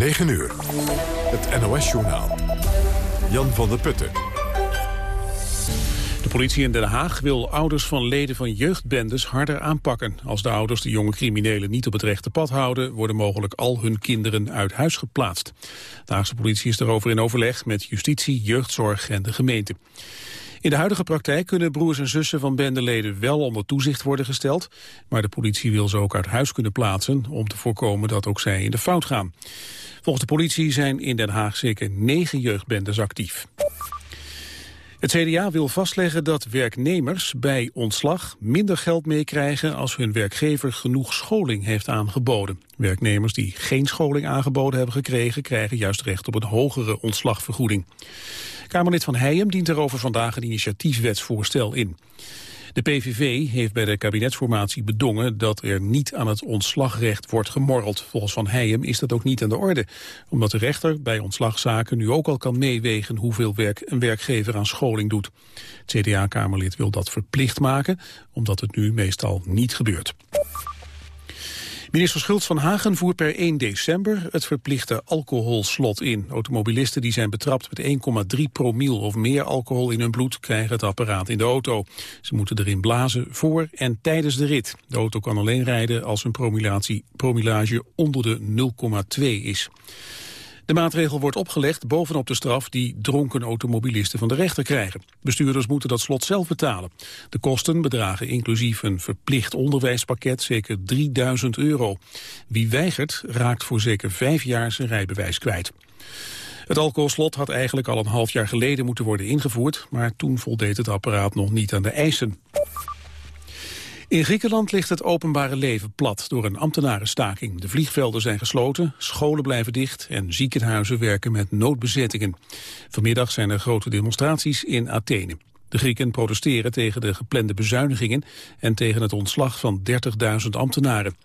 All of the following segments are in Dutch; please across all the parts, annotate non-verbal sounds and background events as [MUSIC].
9 uur. Het NOS-journaal. Jan van der Putten. De politie in Den Haag wil ouders van leden van jeugdbendes harder aanpakken. Als de ouders de jonge criminelen niet op het rechte pad houden... worden mogelijk al hun kinderen uit huis geplaatst. De Haagse politie is daarover in overleg met justitie, jeugdzorg en de gemeente. In de huidige praktijk kunnen broers en zussen van bendeleden wel onder toezicht worden gesteld, maar de politie wil ze ook uit huis kunnen plaatsen om te voorkomen dat ook zij in de fout gaan. Volgens de politie zijn in Den Haag zeker negen jeugdbendes actief. Het CDA wil vastleggen dat werknemers bij ontslag minder geld meekrijgen als hun werkgever genoeg scholing heeft aangeboden. Werknemers die geen scholing aangeboden hebben gekregen krijgen juist recht op een hogere ontslagvergoeding. Kamerlid Van Heijem dient erover vandaag een initiatiefwetsvoorstel in. De PVV heeft bij de kabinetsformatie bedongen dat er niet aan het ontslagrecht wordt gemorreld. Volgens Van Heijem is dat ook niet aan de orde. Omdat de rechter bij ontslagzaken nu ook al kan meewegen hoeveel werk een werkgever aan scholing doet. Het CDA-kamerlid wil dat verplicht maken, omdat het nu meestal niet gebeurt. Minister Schultz van Hagen voert per 1 december het verplichte alcoholslot in. Automobilisten die zijn betrapt met 1,3 promiel of meer alcohol in hun bloed krijgen het apparaat in de auto. Ze moeten erin blazen voor en tijdens de rit. De auto kan alleen rijden als een promilage onder de 0,2 is. De maatregel wordt opgelegd bovenop de straf die dronken automobilisten van de rechter krijgen. Bestuurders moeten dat slot zelf betalen. De kosten bedragen inclusief een verplicht onderwijspakket zeker 3000 euro. Wie weigert raakt voor zeker vijf jaar zijn rijbewijs kwijt. Het alcoholslot had eigenlijk al een half jaar geleden moeten worden ingevoerd, maar toen voldeed het apparaat nog niet aan de eisen. In Griekenland ligt het openbare leven plat door een ambtenarenstaking. De vliegvelden zijn gesloten, scholen blijven dicht en ziekenhuizen werken met noodbezettingen. Vanmiddag zijn er grote demonstraties in Athene. De Grieken protesteren tegen de geplande bezuinigingen en tegen het ontslag van 30.000 ambtenaren.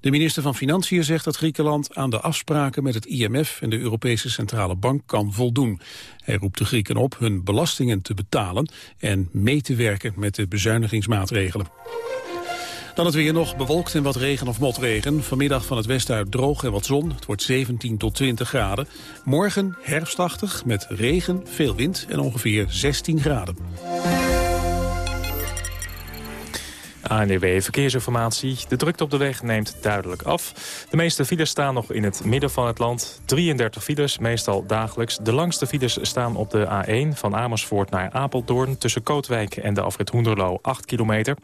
De minister van Financiën zegt dat Griekenland aan de afspraken met het IMF en de Europese Centrale Bank kan voldoen. Hij roept de Grieken op hun belastingen te betalen en mee te werken met de bezuinigingsmaatregelen. Dan het weer nog bewolkt en wat regen of motregen. Vanmiddag van het westen uit droog en wat zon. Het wordt 17 tot 20 graden. Morgen herfstachtig met regen, veel wind en ongeveer 16 graden. ANWB Verkeersinformatie. De drukte op de weg neemt duidelijk af. De meeste files staan nog in het midden van het land. 33 files, meestal dagelijks. De langste files staan op de A1 van Amersfoort naar Apeldoorn... tussen Kootwijk en de afrit Hoenderloo, 8 kilometer.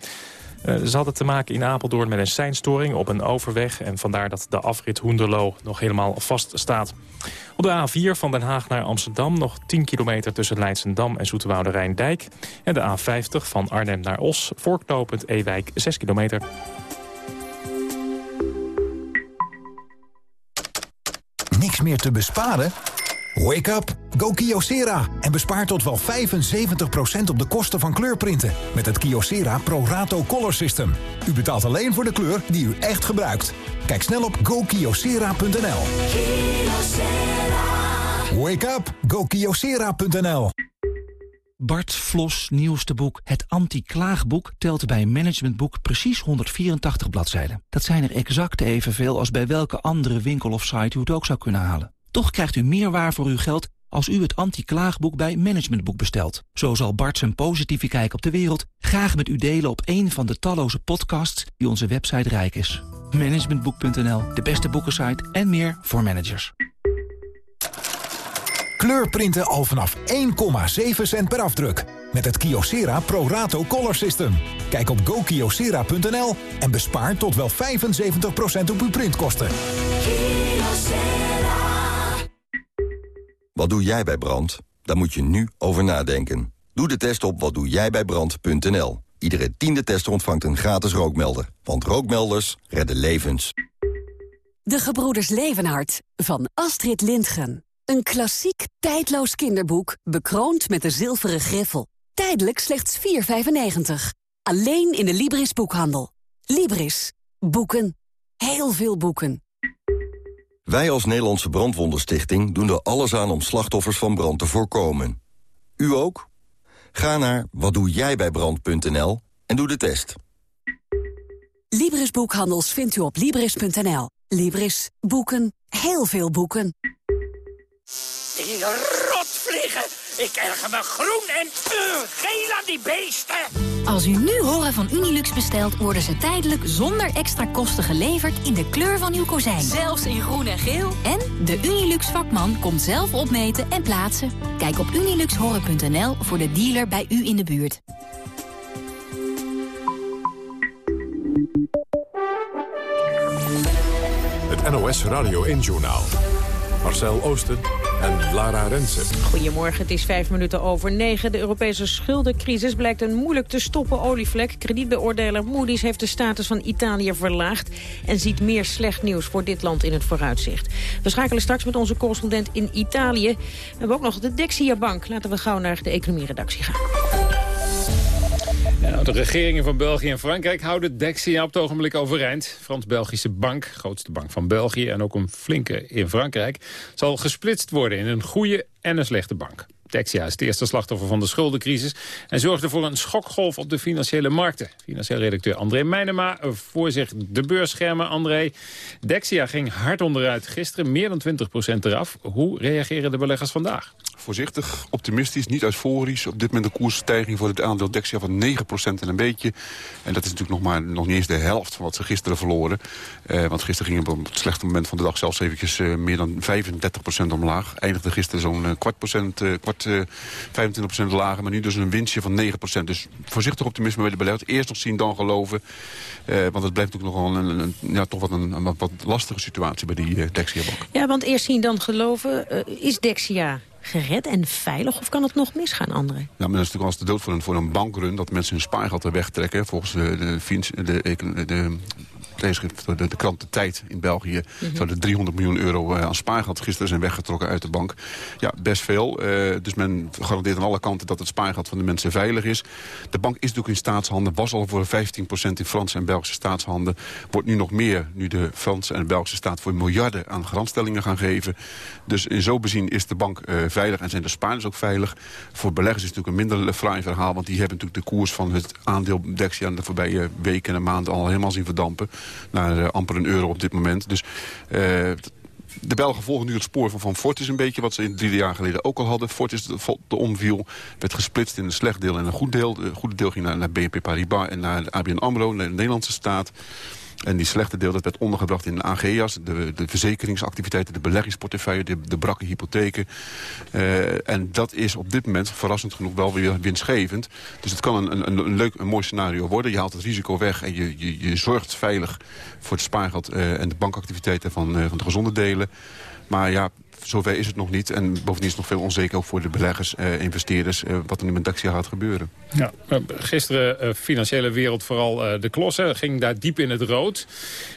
Uh, ze hadden te maken in Apeldoorn met een seinstoring op een overweg... en vandaar dat de afrit Hoenderloo nog helemaal vast staat. Op de A4 van Den Haag naar Amsterdam nog 10 kilometer tussen Leidsendam en Zoetewoude Rijndijk. En de A50 van Arnhem naar Os, voorknopend Ewijk 6 kilometer. Niks meer te besparen? Wake up! Go Kyocera en bespaar tot wel 75% op de kosten van kleurprinten met het Kyocera Pro Rato Color System. U betaalt alleen voor de kleur die u echt gebruikt. Kijk snel op gokyocera.nl. Wake up! GoKiosera.nl Bart Vlos nieuwste boek Het Anti-Klaagboek telt bij Managementboek precies 184 bladzijden. Dat zijn er exact evenveel als bij welke andere winkel of site u het ook zou kunnen halen. Toch krijgt u meer waar voor uw geld als u het anti-klaagboek bij Managementboek bestelt. Zo zal Bart zijn positieve kijk op de wereld graag met u delen op een van de talloze podcasts die onze website rijk is. Managementboek.nl, de beste boekensite en meer voor managers. Kleurprinten al vanaf 1,7 cent per afdruk. Met het Kyocera Pro Rato Color System. Kijk op gokyocera.nl en bespaar tot wel 75% op uw printkosten. Wat doe jij bij brand? Daar moet je nu over nadenken. Doe de test op watdoejijbijbrand.nl. Iedere tiende tester ontvangt een gratis rookmelder. Want rookmelders redden levens. De Gebroeders Levenhart van Astrid Lindgren. Een klassiek, tijdloos kinderboek, bekroond met de zilveren griffel. Tijdelijk slechts 4,95. Alleen in de Libris boekhandel. Libris. Boeken. Heel veel boeken. Wij als Nederlandse Brandwondenstichting doen er alles aan om slachtoffers van brand te voorkomen. U ook? Ga naar watdoejijbijbrand.nl en doe de test. Libris Boekhandels vindt u op Libris.nl. Libris. Boeken. heel veel boeken. Die rotvliegen! Ik erger me groen en uh, geel aan die beesten! Als u nu horen van Unilux bestelt, worden ze tijdelijk zonder extra kosten geleverd in de kleur van uw kozijn. Zelfs in groen en geel. En de Unilux vakman komt zelf opmeten en plaatsen. Kijk op uniluxhoren.nl voor de dealer bij u in de buurt. Het NOS Radio 1-journaal. Marcel Oosten en Lara Rensen. Goedemorgen, het is vijf minuten over negen. De Europese schuldencrisis blijkt een moeilijk te stoppen olievlek. Kredietbeoordeler Moody's heeft de status van Italië verlaagd... en ziet meer slecht nieuws voor dit land in het vooruitzicht. We schakelen straks met onze correspondent in Italië. We hebben ook nog de Dexia Bank. Laten we gauw naar de economieredactie gaan. Ja, de regeringen van België en Frankrijk houden Dexia op het ogenblik overeind. Frans-Belgische bank, grootste bank van België en ook een flinke in Frankrijk... zal gesplitst worden in een goede en een slechte bank. Dexia is het eerste slachtoffer van de schuldencrisis... en zorgde voor een schokgolf op de financiële markten. Financieel redacteur André Meijnema voor zich de beursschermen. André, Dexia ging hard onderuit gisteren, meer dan 20% eraf. Hoe reageren de beleggers vandaag? Voorzichtig, optimistisch, niet euforisch. Op dit moment een koersstijging voor het aandeel Dexia van 9% en een beetje. En dat is natuurlijk nog maar nog niet eens de helft van wat ze gisteren verloren. Eh, want gisteren ging op het slechte moment van de dag zelfs eventjes uh, meer dan 35% omlaag. Eindigde gisteren zo'n uh, kwart procent, uh, kwart 25% lager. Maar nu dus een winstje van 9%. Dus voorzichtig optimisme bij de beleggers. Eerst nog zien, dan geloven. want het blijft natuurlijk nogal een, een, ja, toch wat een, een wat lastige situatie bij die Dexia-bank. Ja, want eerst zien, dan geloven. is Dexia gered en veilig? Of kan het nog misgaan, André? Ja, maar dat is natuurlijk als de dood voor een, voor een bankrun... dat mensen hun spaargeld er wegtrekken. Volgens de, de, de, de de, de krant De Tijd in België... Mm zouden 300 miljoen euro uh, aan spaargeld gisteren zijn weggetrokken uit de bank. Ja, best veel. Uh, dus men garandeert aan alle kanten dat het spaargeld van de mensen veilig is. De bank is natuurlijk in staatshanden, was al voor 15% in Franse en Belgische staatshanden. Wordt nu nog meer, nu de Franse en Belgische staat voor miljarden aan garantstellingen gaan geven. Dus in zo bezien is de bank uh, veilig en zijn de spaarders ook veilig. Voor beleggers is het natuurlijk een minder fraai verhaal, want die hebben natuurlijk de koers van het aandeel Dexia de voorbije weken en maanden al helemaal zien verdampen naar uh, amper een euro op dit moment. Dus uh, de Belgen volgen nu het spoor van Fortis een beetje... wat ze in drie jaar geleden ook al hadden. Fortis, de omviel, werd gesplitst in een slecht deel en een goed deel. Het goede deel ging naar, naar BNP Paribas en naar ABN AMRO, naar de Nederlandse staat. En die slechte deel dat werd ondergebracht in de AGA's, de, de verzekeringsactiviteiten, de beleggingsportefeuille, de, de brakke hypotheken. Uh, en dat is op dit moment verrassend genoeg wel weer winstgevend. Dus het kan een, een, een leuk, een mooi scenario worden. Je haalt het risico weg en je, je, je zorgt veilig voor het spaargeld uh, en de bankactiviteiten van, uh, van de gezonde delen. Maar ja, zover is het nog niet. En bovendien is het nog veel onzeker ook voor de beleggers, eh, investeerders... Eh, wat er nu met Daxia gaat gebeuren. Ja, gisteren uh, financiële wereld vooral uh, de klossen. Ging daar diep in het rood.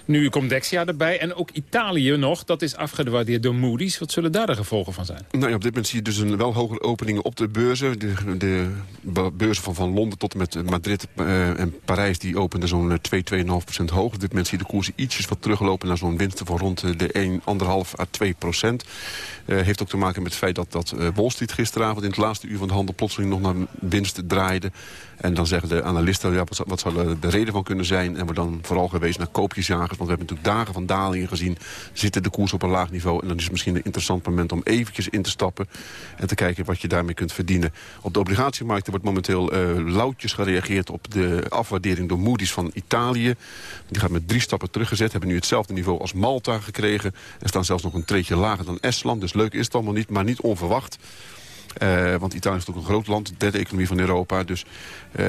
Nu komt Dexia erbij. En ook Italië nog. Dat is afgewaardeerd door Moody's. Wat zullen daar de gevolgen van zijn? Nou ja, op dit moment zie je dus een wel hogere openingen op de beurzen. De, de beurzen van, van Londen tot en met Madrid en Parijs... die openden zo'n 2, 2,5 procent hoog. Op dit moment zie je de koersen ietsjes wat teruglopen... naar zo'n winsten van rond de 1,5 à 2 procent. Uh, heeft ook te maken met het feit dat, dat uh, Wall Street gisteravond... in het laatste uur van de handel plotseling nog naar winst draaide. En dan zeggen de analisten, ja, wat, wat zou de reden van kunnen zijn? En we dan vooral geweest naar koopjesjagers. Want we hebben natuurlijk dagen van dalingen gezien. Zitten de koers op een laag niveau. En dan is het misschien een interessant moment om eventjes in te stappen. En te kijken wat je daarmee kunt verdienen. Op de obligatiemarkten wordt momenteel uh, lauwtjes gereageerd... op de afwaardering door Moody's van Italië. Die gaat met drie stappen teruggezet. Hebben nu hetzelfde niveau als Malta gekregen. En staan zelfs nog een treetje lager dan Dus leuk is het allemaal niet, maar niet onverwacht. Uh, want Italië is natuurlijk een groot land, de derde economie van Europa. Dus uh,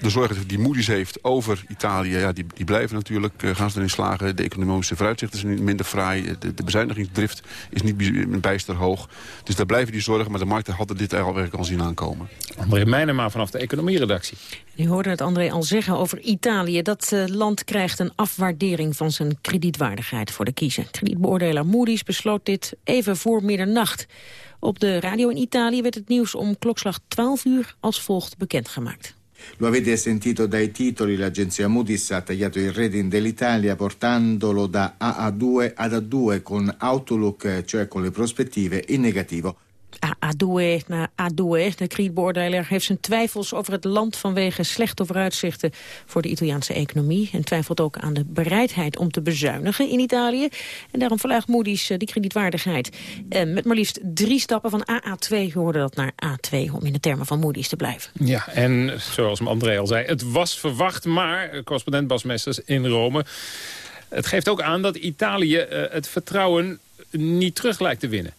de zorgen die Moody's heeft over Italië, ja, die, die blijven natuurlijk. Uh, gaan ze erin slagen. De economische vooruitzichten zijn minder fraai. De, de bezuinigingsdrift is niet bijster hoog. Dus daar blijven die zorgen. Maar de markten hadden dit eigenlijk al zien aankomen. André Meijnema vanaf de economieredactie. U hoorde het André al zeggen over Italië. Dat land krijgt een afwaardering van zijn kredietwaardigheid voor de kiezer. Kredietbeoordelaar Moody's besloot dit even voor middernacht. Op de radio in Italië werd het nieuws om klokslag 12 uur als volgt bekendgemaakt. Lo avete sentito dai titoli, l'agenzia Moody's ha tagliato il rating dell'Italia portandolo da AA2 ad A2 con Outlook, cioè con le prospettive, in negativo. Adoue na Adoue. De kredietbeoordelaar heeft zijn twijfels over het land vanwege slechte vooruitzichten voor de Italiaanse economie. En twijfelt ook aan de bereidheid om te bezuinigen in Italië. En daarom verlaagt Moody's die kredietwaardigheid. met maar liefst drie stappen van AA2 hoorde dat naar A2 om in de termen van Moody's te blijven. Ja, en zoals André al zei, het was verwacht, maar correspondent Bas Mesters in Rome. Het geeft ook aan dat Italië eh, het vertrouwen niet terug lijkt te winnen.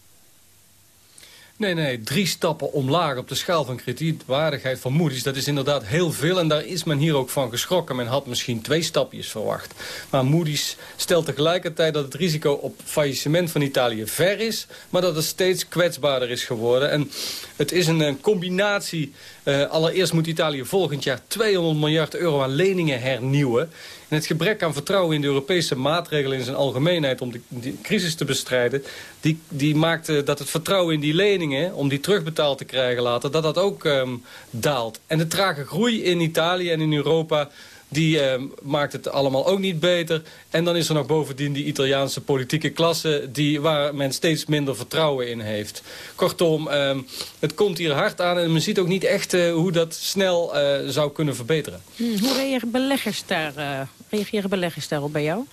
Nee, nee, drie stappen omlaag op de schaal van kredietwaardigheid van Moody's. Dat is inderdaad heel veel en daar is men hier ook van geschrokken. Men had misschien twee stapjes verwacht. Maar Moody's stelt tegelijkertijd dat het risico op faillissement van Italië ver is... maar dat het steeds kwetsbaarder is geworden. En het is een, combinatie. Uh, allereerst moet Italië volgend jaar 200 miljard euro aan leningen hernieuwen. En het gebrek aan vertrouwen in de Europese maatregelen in zijn algemeenheid... om de, crisis te bestrijden... Die, die maakte dat het vertrouwen in die leningen... om die terugbetaald te krijgen later, dat dat ook um, daalt. En de trage groei in Italië en in Europa die uh, maakt het allemaal ook niet beter. En dan is er nog bovendien die Italiaanse politieke klasse... Die, waar men steeds minder vertrouwen in heeft. Kortom, uh, het komt hier hard aan... en men ziet ook niet echt uh, hoe dat snel uh, zou kunnen verbeteren. Hmm, hoe reageren beleggers, daar, reageren beleggers daarop bij jou?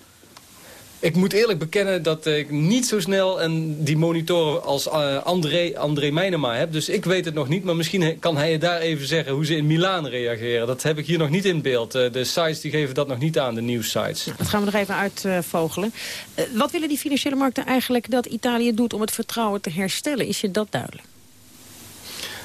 Ik moet eerlijk bekennen dat ik niet zo snel en die monitoren als uh, André, André Meijnema heb. Dus ik weet het nog niet, maar misschien kan hij daar even zeggen hoe ze in Milaan reageren. Dat heb ik hier nog niet in beeld. Uh, de sites die geven dat nog niet aan, de nieuwssites. Nou, dat gaan we nog even uitvogelen. Uh, wat willen die financiële markten eigenlijk dat Italië doet om het vertrouwen te herstellen? Is je dat duidelijk?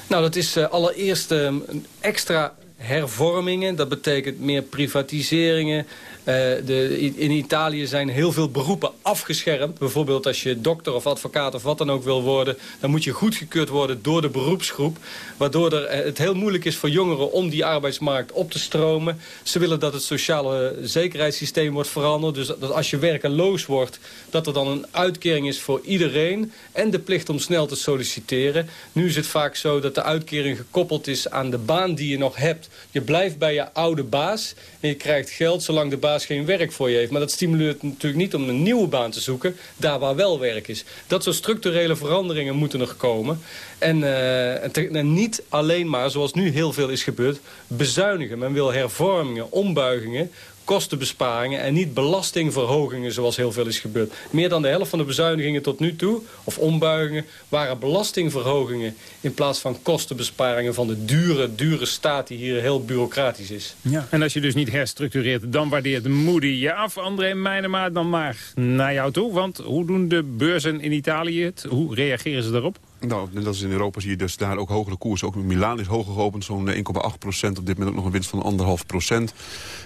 Nou, dat is allereerst een extra hervormingen. Dat betekent meer privatiseringen, de, in Italië zijn heel veel beroepen afgeschermd. Bijvoorbeeld als je dokter of advocaat of wat dan ook wil worden... dan moet je goedgekeurd worden door de beroepsgroep. Waardoor er, uh, het heel moeilijk is voor jongeren om die arbeidsmarkt op te stromen. Ze willen dat het sociale zekerheidssysteem wordt veranderd. Dus dat als je werkeloos wordt, dat er dan een uitkering is voor iedereen. En de plicht om snel te solliciteren. Nu is het vaak zo dat de uitkering gekoppeld is aan de baan die je nog hebt. Je blijft bij je oude baas en je krijgt geld zolang de baas geen werk voor je heeft. Maar dat stimuleert natuurlijk niet om een nieuwe baan te zoeken... daar waar wel werk is. Dat soort structurele veranderingen moeten er komen. En, uh, en, niet alleen maar, zoals nu heel veel is gebeurd... bezuinigen. Men wil hervormingen, ombuigingen kostenbesparingen en niet belastingverhogingen zoals heel veel is gebeurd. Meer dan de helft van de bezuinigingen tot nu toe, of ombuigingen, waren belastingverhogingen in plaats van kostenbesparingen van de dure, dure staat die hier heel bureaucratisch is. Ja, en als je dus niet herstructureert, dan waardeert Moody je af. André Meijnema, dan maar naar jou toe. Want hoe doen de beurzen in Italië het? Hoe reageren ze daarop? Nou, net als in Europa zie je dus daar ook hogere koersen. Ook in Milaan is hoger geopend, zo'n 1,8 procent. Op dit moment ook nog een winst van 1,5 procent.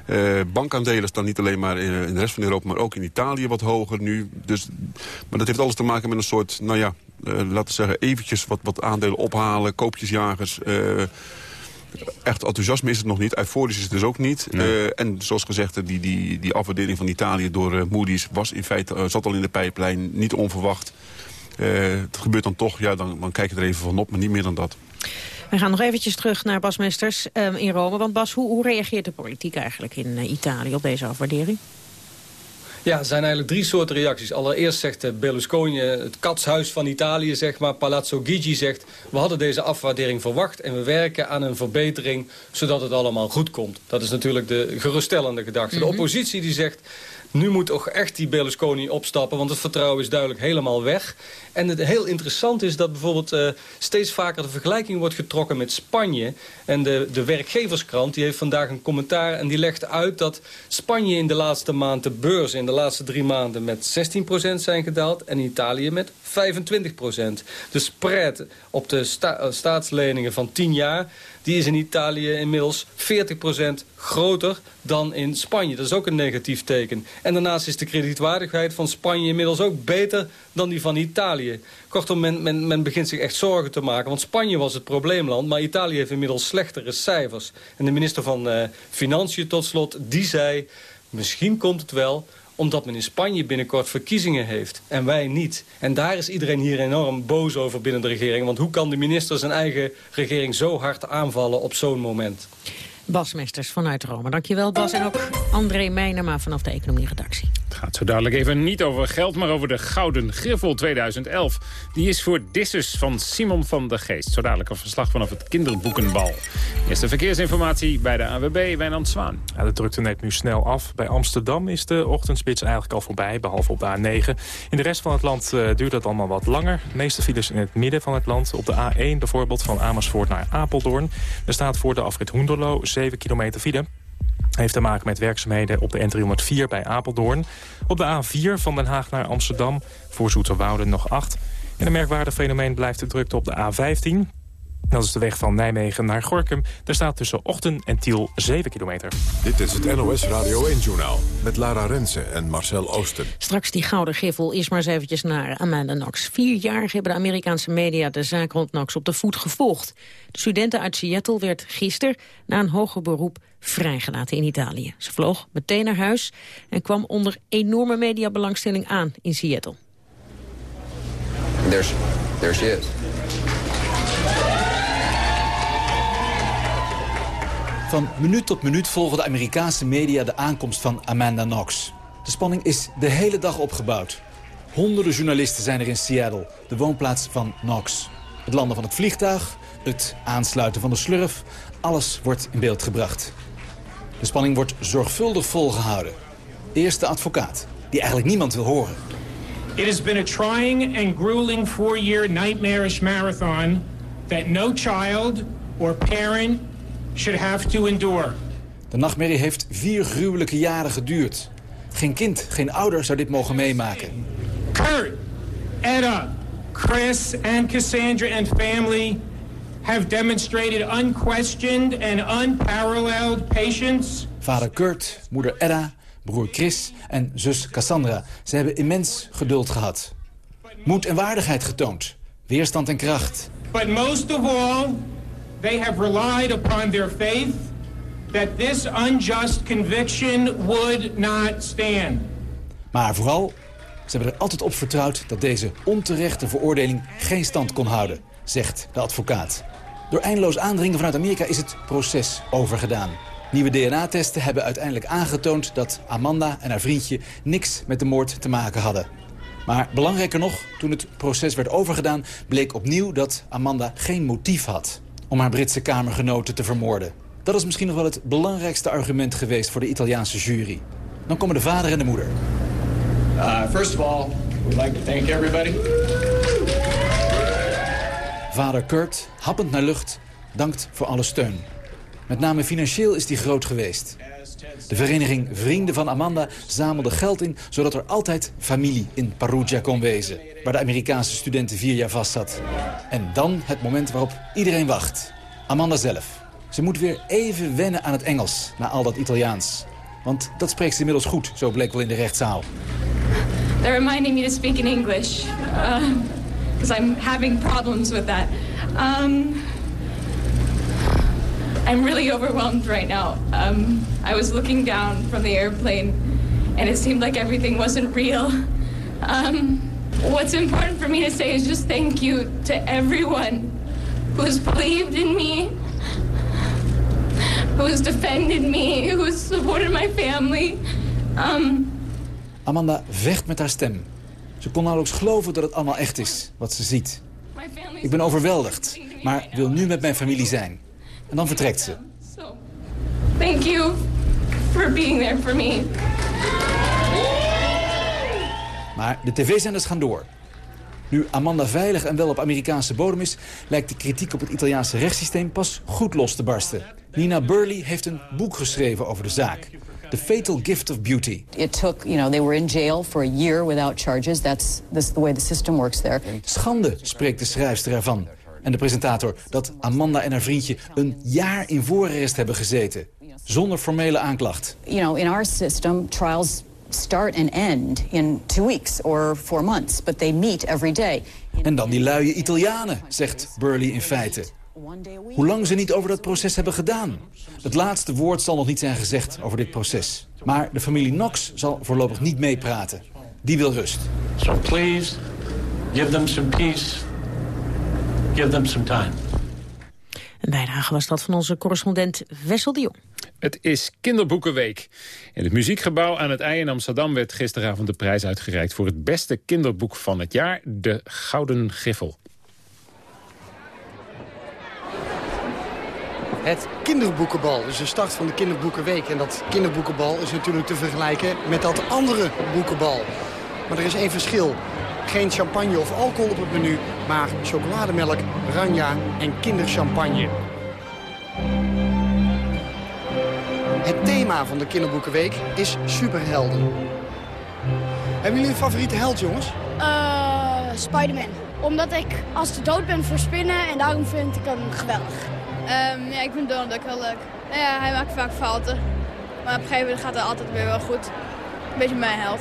Uh, bankaandelen staan niet alleen maar in, in, de rest van Europa... maar ook in Italië wat hoger nu. Dus, maar dat heeft alles te maken met een soort, nou ja... Uh, laten we zeggen, eventjes wat, wat aandelen ophalen, koopjesjagers... Uh, echt enthousiasme is het nog niet. Euforisch is het dus ook niet. Nee. Uh, en zoals gezegd, die, die, die afwaardering van Italië door uh, Moody's... Was in feite, uh, zat al in de pijplijn, niet onverwacht. Het gebeurt dan toch, ja, dan, dan kijk je er even van op, maar niet meer dan dat. We gaan nog eventjes terug naar Bas Mesters um, in Rome. Want Bas, hoe, hoe reageert de politiek eigenlijk in Italië op deze afwaardering? Ja, er zijn eigenlijk drie soorten reacties. Allereerst zegt Berlusconi, het katshuis van Italië, zeg maar, Palazzo Gigi zegt... we hadden deze afwaardering verwacht en we werken aan een verbetering... zodat het allemaal goed komt. Dat is natuurlijk de geruststellende gedachte. Mm -hmm. De oppositie die zegt... Nu moet toch echt die Berlusconi opstappen, want het vertrouwen is duidelijk helemaal weg. En het heel interessant is dat bijvoorbeeld uh, steeds vaker de vergelijking wordt getrokken met Spanje. En de, de werkgeverskrant die heeft vandaag een commentaar en die legt uit dat Spanje in de laatste maand de beurs in de laatste drie maanden met 16% zijn gedaald en Italië met 25%. De spread op de sta staatsleningen van 10 jaar die is in Italië inmiddels 40% groter dan in Spanje. Dat is ook een negatief teken. En daarnaast is de kredietwaardigheid van Spanje inmiddels ook beter dan die van Italië. Kortom, men, men, men begint zich echt zorgen te maken. Want Spanje was het probleemland, maar Italië heeft inmiddels slechtere cijfers. En de minister van uh, Financiën tot slot, die zei... misschien komt het wel, omdat men in Spanje binnenkort verkiezingen heeft en wij niet. En daar is iedereen hier enorm boos over binnen de regering. Want hoe kan de minister zijn eigen regering zo hard aanvallen op zo'n moment? Bas Mesters vanuit Rome. Dankjewel Bas en ook André Meijnema vanaf de economie-redactie. Het gaat zo dadelijk even niet over geld, maar over de Gouden Griffel 2011. Die is voor Dissus van Simon van der Geest. Zo dadelijk een verslag vanaf het kinderboekenbal. Eerste verkeersinformatie bij de AWB, Wijnand Zwaan. Ja, de drukte neemt nu snel af. Bij Amsterdam is de ochtendspits eigenlijk al voorbij, behalve op de A9. In de rest van het land uh, duurt dat allemaal wat langer. De meeste files in het midden van het land. Op de A1 bijvoorbeeld van Amersfoort naar Apeldoorn. Er staat voor de afrit Hoenderlo 7 kilometer file heeft te maken met werkzaamheden op de N304 bij Apeldoorn. Op de A4 van Den Haag naar Amsterdam voor Zoeterwoude nog 8. En een merkwaardig fenomeen blijft de drukte op de A15. Dat is de weg van Nijmegen naar Gorkum. Daar staat tussen Ochten en Tiel 7 kilometer. Dit is het NOS Radio 1-journaal met Lara Rensen en Marcel Oosten. Straks die gouden griffel is maar eens eventjes naar Amanda Knox. Vier jaar hebben de Amerikaanse media de zaak rond Knox op de voet gevolgd. De studenten uit Seattle werd gisteren na een hoger beroep vrijgelaten in Italië. Ze vloog meteen naar huis en kwam onder enorme mediabelangstelling aan in Seattle. There's, there she is. Van minuut tot minuut volgen de Amerikaanse media de aankomst van Amanda Knox. De spanning is de hele dag opgebouwd. Honderden journalisten zijn er in Seattle, de woonplaats van Knox. Het landen van het vliegtuig, het aansluiten van de slurf, alles wordt in beeld gebracht. De spanning wordt zorgvuldig volgehouden. Eerst de advocaat, die eigenlijk niemand wil horen. It has been a trying and grueling four-year nightmarish marathon that no child or parent should have to endure. De nachtmerrie heeft vier gruwelijke jaren geduurd. Geen kind, geen ouder zou dit mogen meemaken. Kurt, Edda, Chris and Cassandra and family have demonstrated unquestioned and unparalleled patience. Vader Kurt, moeder Edda, broer Chris en zus Cassandra. Ze hebben immens geduld gehad. Moed en waardigheid getoond. Weerstand en kracht. But most of all, they have relied upon their faith that this unjust conviction would not stand. Maar vooral, ze hebben er altijd op vertrouwd dat deze onterechte veroordeling geen stand kon houden, zegt de advocaat. Door eindeloos aandringen vanuit Amerika is het proces overgedaan. Nieuwe DNA-testen hebben uiteindelijk aangetoond dat Amanda en haar vriendje niks met de moord te maken hadden. Maar belangrijker nog, toen het proces werd overgedaan... bleek opnieuw dat Amanda geen motief had om haar Britse kamergenoten te vermoorden. Dat is misschien nog wel het belangrijkste argument geweest voor de Italiaanse jury. Dan komen de vader en de moeder. Uh, first of all, we'd like to thank everybody. Vader Kurt, happend naar lucht, dankt voor alle steun. Met name financieel is die groot geweest. De vereniging Vrienden van Amanda zamelde geld in... zodat er altijd familie in Perugia kon wezen... waar de Amerikaanse studenten vier jaar vast zat. En dan het moment waarop iedereen wacht. Amanda zelf. Ze moet weer even wennen aan het Engels, na al dat Italiaans. Want dat spreekt ze inmiddels goed, zo bleek wel in de rechtszaal. They're reminding me to speak in English. Because I'm having problems with that. Um, I'm really [LAUGHS] overwhelmed right now. Um, I was looking down from the airplane, and it seemed like everything wasn't real. [LAUGHS] Um, what's important for me to say is just thank you to everyone who's believed in me, who's defended me, who's supported my family. Um, Amanda vecht met haar stem. Ze kon nauwelijks geloven dat het allemaal echt is, wat ze ziet. Ik ben overweldigd, maar wil nu met mijn familie zijn. En dan vertrekt ze. Thank you for being there for me. Maar de tv-zenders gaan door. Nu Amanda veilig en wel op Amerikaanse bodem is... lijkt de kritiek op het Italiaanse rechtssysteem pas goed los te barsten. Nina Burley heeft een boek geschreven over de zaak. The Fatal Gift of Beauty. It took, you know, they were in jail for a year without charges. That's, that's the way the system works there. Schande, spreekt de schrijfster ervan. En de presentator dat Amanda en haar vriendje een jaar in voorarrest hebben gezeten. Zonder formele aanklacht. You know, in our system, trials start and end in two weeks or four months. But they meet every day. En dan die luie Italianen, zegt Burley in feite. Hoe lang ze niet over dat proces hebben gedaan. Het laatste woord zal nog niet zijn gezegd over dit proces. Maar de familie Knox zal voorlopig niet meepraten. Die wil rust. So please, give them some peace. Give them some time. Een bijdrage was dat van onze correspondent Wessel de Jong. Het is Kinderboekenweek. In het Muziekgebouw aan het IJ in Amsterdam werd gisteravond de prijs uitgereikt... voor het beste kinderboek van het jaar, De Gouden Griffel. Het kinderboekenbal is de start van de kinderboekenweek. En dat kinderboekenbal is natuurlijk te vergelijken met dat andere boekenbal. Maar er is één verschil. Geen champagne of alcohol op het menu, maar chocolademelk, ranja en kinderchampagne. Het thema van de kinderboekenweek is superhelden. Hebben jullie een favoriete held, jongens? Uh, Spider-Man. Omdat ik als de dood ben voor spinnen en daarom vind ik hem geweldig. Um, ja, ik vind Donald Duck heel leuk. Nou ja, hij maakt vaak fouten. Maar op een gegeven moment gaat het altijd weer wel goed. Een beetje mijn held.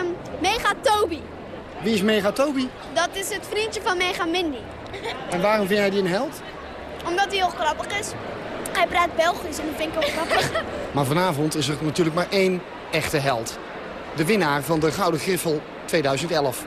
Um, Mega Toby. Wie is Mega Toby? Dat is het vriendje van Mega Mindy. [LAUGHS] En waarom vind jij die een held? Omdat hij heel grappig is. Hij praat Belgisch en dat vind ik ook grappig. [LAUGHS] Maar vanavond is er natuurlijk maar één echte held. De winnaar van de Gouden Griffel 2011.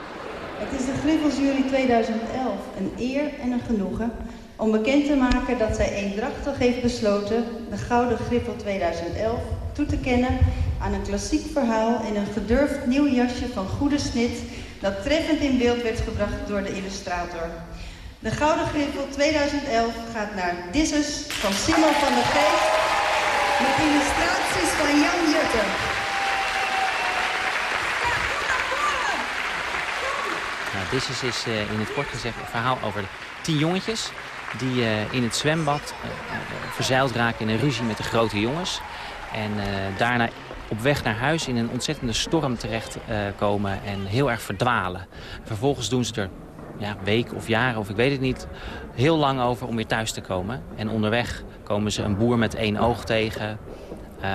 Het is de Griffelsjury 2011. Een eer en een genoegen om bekend te maken dat zij eendrachtig heeft besloten de Gouden Griffel 2011 toe te kennen aan een klassiek verhaal in een gedurfd nieuw jasje van goede snit dat treffend in beeld werd gebracht door de illustrator. De Gouden Griffel 2011 gaat naar Disses van Simon van der Geest met illustraties van Jan Jutte. Nou, Disses is uh, in het kort gezegd een verhaal over tien jongetjes die uh, in het zwembad uh, verzeild raken in een ruzie met de grote jongens. En daarna op weg naar huis in een ontzettende storm terechtkomen en heel erg verdwalen. Vervolgens doen ze er ja, weken of jaren, of ik weet het niet, heel lang over om weer thuis te komen. En onderweg komen ze een boer met één oog tegen, uh,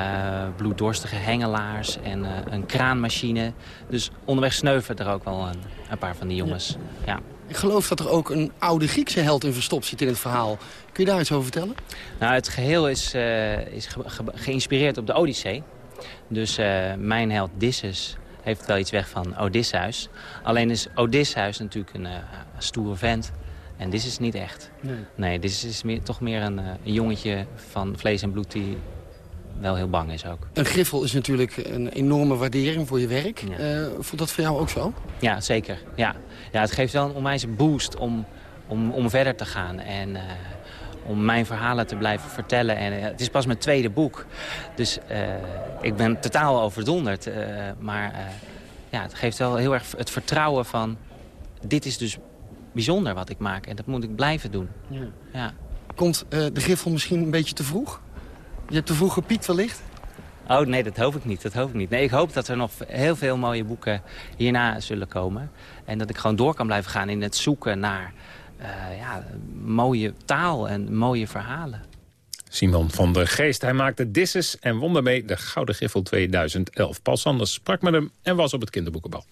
bloeddorstige hengelaars en uh, een kraanmachine. Dus onderweg sneuven er ook wel een, een paar van die jongens. Ja. ja. Ik geloof dat er ook een oude Griekse held in verstopt zit in het verhaal. Kun je daar iets over vertellen? Nou, het geheel is, uh, is ge ge geïnspireerd op de Odyssee. Dus mijn held Disses heeft wel iets weg van Odysseus. Alleen is Odysseus natuurlijk een uh, stoere vent. En dit is niet echt. Nee, nee dit is meer, toch meer een, uh, een, jongetje van vlees en bloed die wel heel bang is ook. Een griffel is natuurlijk een enorme waardering voor je werk. Ja. Uh, voelt dat voor jou ook zo? Ja, zeker. Ja. Ja, het geeft wel een onwijze boost om, om, om verder te gaan. En om mijn verhalen te blijven vertellen. En het is pas mijn tweede boek. Dus uh, ik ben totaal overdonderd. Uh, maar uh, ja, het geeft wel heel erg het vertrouwen van... dit is dus bijzonder wat ik maak en dat moet ik blijven doen. Ja. Ja. Komt de griffel misschien een beetje te vroeg? Je hebt te vroeg gepiekt wellicht? Oh nee, dat hoop ik niet. Dat hoop ik niet. Nee, ik hoop dat er nog heel veel mooie boeken hierna zullen komen. En dat ik gewoon door kan blijven gaan in het zoeken naar uh, ja, mooie taal en mooie verhalen. Simon van der Geest. Hij maakte Disses en won daarmee de Gouden Griffel 2011. Paul Sanders sprak met hem en was op het kinderboekenbal.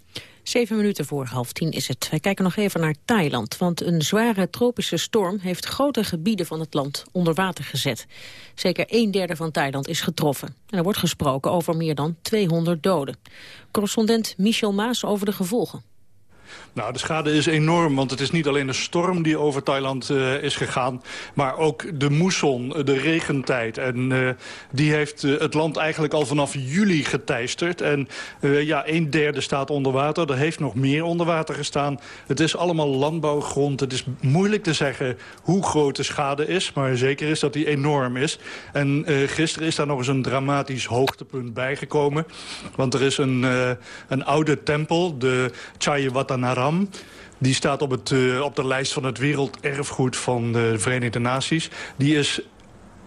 Zeven minuten voor half tien is het. Wij kijken nog even naar Thailand. Want een zware tropische storm heeft grote gebieden van het land onder water gezet. Zeker een derde van Thailand is getroffen. En er wordt gesproken over meer dan 200 doden. Correspondent Michel Maas over de gevolgen. Nou, de schade is enorm, want het is niet alleen de storm die over Thailand uh, is gegaan... maar ook de moesson, de regentijd. En uh, die heeft het land eigenlijk al vanaf juli geteisterd. En ja, een derde staat onder water. Er heeft nog meer onder water gestaan. Het is allemaal landbouwgrond. Het is moeilijk te zeggen hoe groot de schade is. Maar zeker is dat die enorm is. En gisteren is daar nog eens een dramatisch hoogtepunt bijgekomen. Want er is een, een oude tempel, de Die staat op, het, uh, op de lijst van het werelderfgoed van de Verenigde Naties. Die is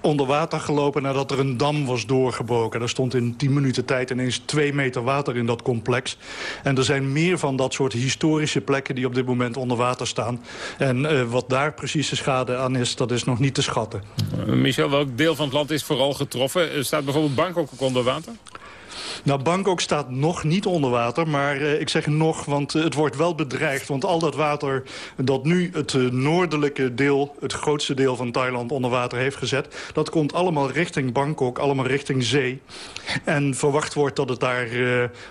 onder water gelopen nadat er een dam was doorgebroken. Er stond in 10 minuten tijd ineens 2 meter water in dat complex. En er zijn meer van dat soort historische plekken die op dit moment onder water staan. En uh, wat daar precies de schade aan is, dat is nog niet te schatten. Michel, welk deel van het land is vooral getroffen? Staat bijvoorbeeld Bangkok ook onder water? Nou, Bangkok staat nog niet onder water, maar uh, ik zeg nog, want uh, het wordt wel bedreigd. Want al dat water dat nu het uh, noordelijke deel, het grootste deel van Thailand onder water heeft gezet... dat komt allemaal richting Bangkok, allemaal richting zee. En verwacht wordt dat het daar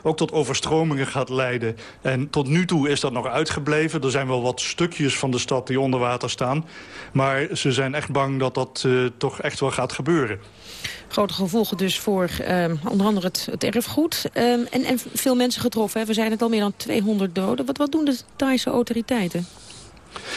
ook tot overstromingen gaat leiden. En tot nu toe is dat nog uitgebleven. Er zijn wel wat stukjes van de stad die onder water staan. Maar ze zijn echt bang dat dat toch echt wel gaat gebeuren. Grote gevolgen dus voor um, onder andere het, erfgoed. Um, en, en veel mensen getroffen. Hè. We zijn het al meer dan 200 doden. Wat, wat doen de Thaise autoriteiten?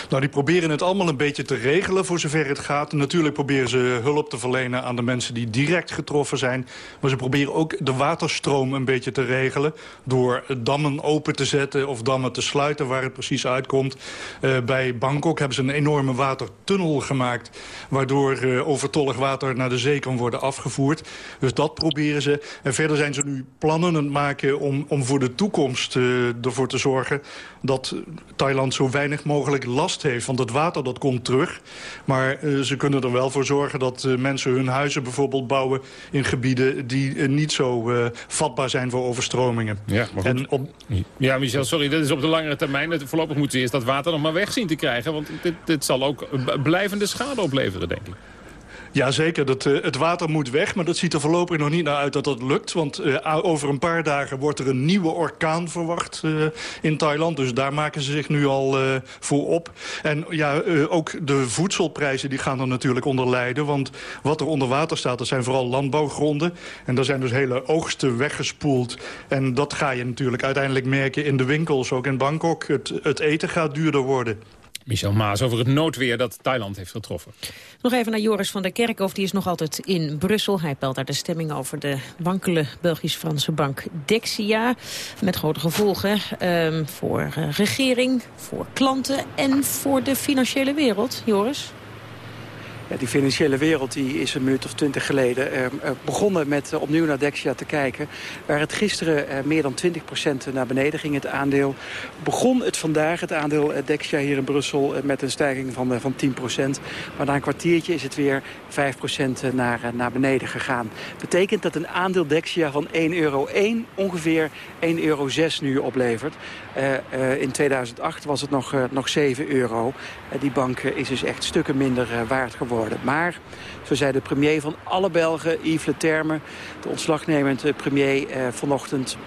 Nou, die proberen het allemaal een beetje te regelen voor zover het gaat. Natuurlijk proberen ze hulp te verlenen aan de mensen die direct getroffen zijn. Maar ze proberen ook de waterstroom een beetje te regelen... door dammen open te zetten of dammen te sluiten waar het precies uitkomt. Uh, bij Bangkok hebben ze een enorme watertunnel gemaakt... waardoor uh, overtollig water naar de zee kan worden afgevoerd. Dus dat proberen ze. En verder zijn ze nu plannen aan het maken om, om voor de toekomst uh, ervoor te zorgen... dat Thailand zo weinig mogelijk last heeft. Want het water dat komt terug. Maar uh, ze kunnen er wel voor zorgen dat uh, mensen hun huizen bijvoorbeeld bouwen... in gebieden die uh, niet zo vatbaar zijn voor overstromingen. Ja, maar en op... ja, Michel, sorry, dat is op de langere termijn. Voorlopig moeten ze eerst dat water nog maar weg zien te krijgen. Want dit, dit zal ook blijvende schade opleveren, denk ik. Jazeker, dat, uh, het water moet weg, maar dat ziet er voorlopig nog niet naar uit dat dat lukt. Want uh, over een paar dagen wordt er een nieuwe orkaan verwacht uh, in Thailand. Dus daar maken ze zich nu al voor op. En ja, ook de voedselprijzen die gaan er natuurlijk onder lijden. Want wat er onder water staat, dat zijn vooral landbouwgronden. En daar zijn dus hele oogsten weggespoeld. En dat ga je natuurlijk uiteindelijk merken in de winkels, ook in Bangkok. Het, het eten gaat duurder worden. Michel Maas over het noodweer dat Thailand heeft getroffen. Nog even naar Joris van der Kerkhof, die is nog altijd in Brussel. Hij pelt daar de stemming over de wankele Belgisch-Franse bank Dexia. Met grote gevolgen um, voor uh, regering, voor klanten en voor de financiële wereld. Joris? Ja, die financiële wereld die is een minuut of twintig geleden uh, begonnen met uh, opnieuw naar Dexia te kijken. Waar het gisteren meer dan 20% naar beneden ging, het aandeel. Begon het vandaag, het aandeel Dexia hier in Brussel, met een stijging van, van 10%. Maar na een kwartiertje is het weer 5% naar, naar beneden gegaan. Betekent dat een aandeel Dexia van 1,01 euro ongeveer 1,06 euro nu oplevert. in 2008 was het nog, nog 7 euro. die bank is dus echt stukken minder waard geworden Maar, zo zei de premier van alle Belgen, Yves Le Terme... de ontslagnemend premier eh, vanochtend...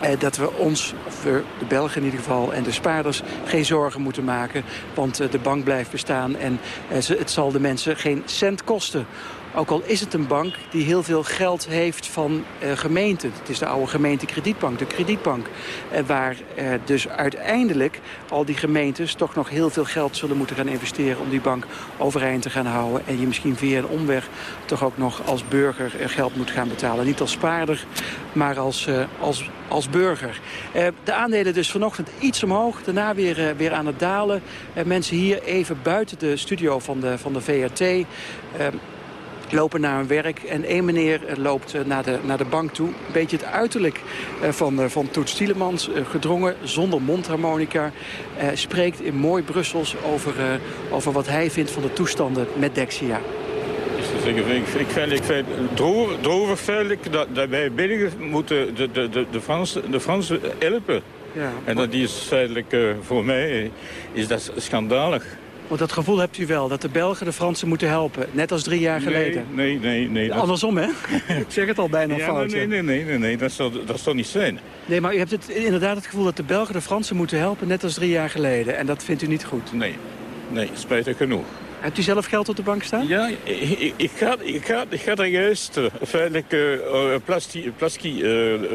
Eh, dat we ons, of we, de Belgen in ieder geval, en de spaarders geen zorgen moeten maken. Want eh, de bank blijft bestaan en eh, het zal de mensen geen cent kosten ook al is het een bank die heel veel geld heeft van uh, gemeenten. Het is de oude gemeentekredietbank, de kredietbank. Uh, waar uh, dus uiteindelijk al die gemeentes toch nog heel veel geld zullen moeten gaan investeren... om die bank overeind te gaan houden. En je misschien via een omweg toch ook nog als burger geld moet gaan betalen. Niet als spaarder, maar als, als, als burger. de aandelen dus vanochtend iets omhoog, daarna weer, weer aan het dalen. mensen hier even buiten de studio van de, van de VRT lopen naar hun werk. En één meneer eh, loopt eh, naar de, naar de bank toe. Een beetje het uiterlijk eh, van, van Toets Tielemans. Gedrongen, zonder mondharmonica. Spreekt in mooi Brussels over, over wat hij vindt van de toestanden met Dexia. Ik, ik, vind, ik vind droevig dat, dat wij binnen moeten de, de, de, de, Fransen, de Fransen helpen. Ja, en dat is feitelijk voor mij is dat schandalig. Want dat gevoel hebt u wel, dat de Belgen de Fransen moeten helpen. Net als drie jaar geleden. Nee, nee, nee. Andersom, hè? [LAUGHS] ik zeg het al bijna ja, fout. Nee, nee, nee, nee, nee, dat zal, dat zal niet zijn. Nee, maar u hebt het, inderdaad het gevoel dat de Belgen de Fransen moeten helpen... net als drie jaar geleden. En dat vindt u niet goed? Nee, nee, spijtig genoeg. Hebt u zelf geld op de bank staan? Ja, ik, ik, ga, ik, ga, ik ga er juist uh, feitelijk uh, uh,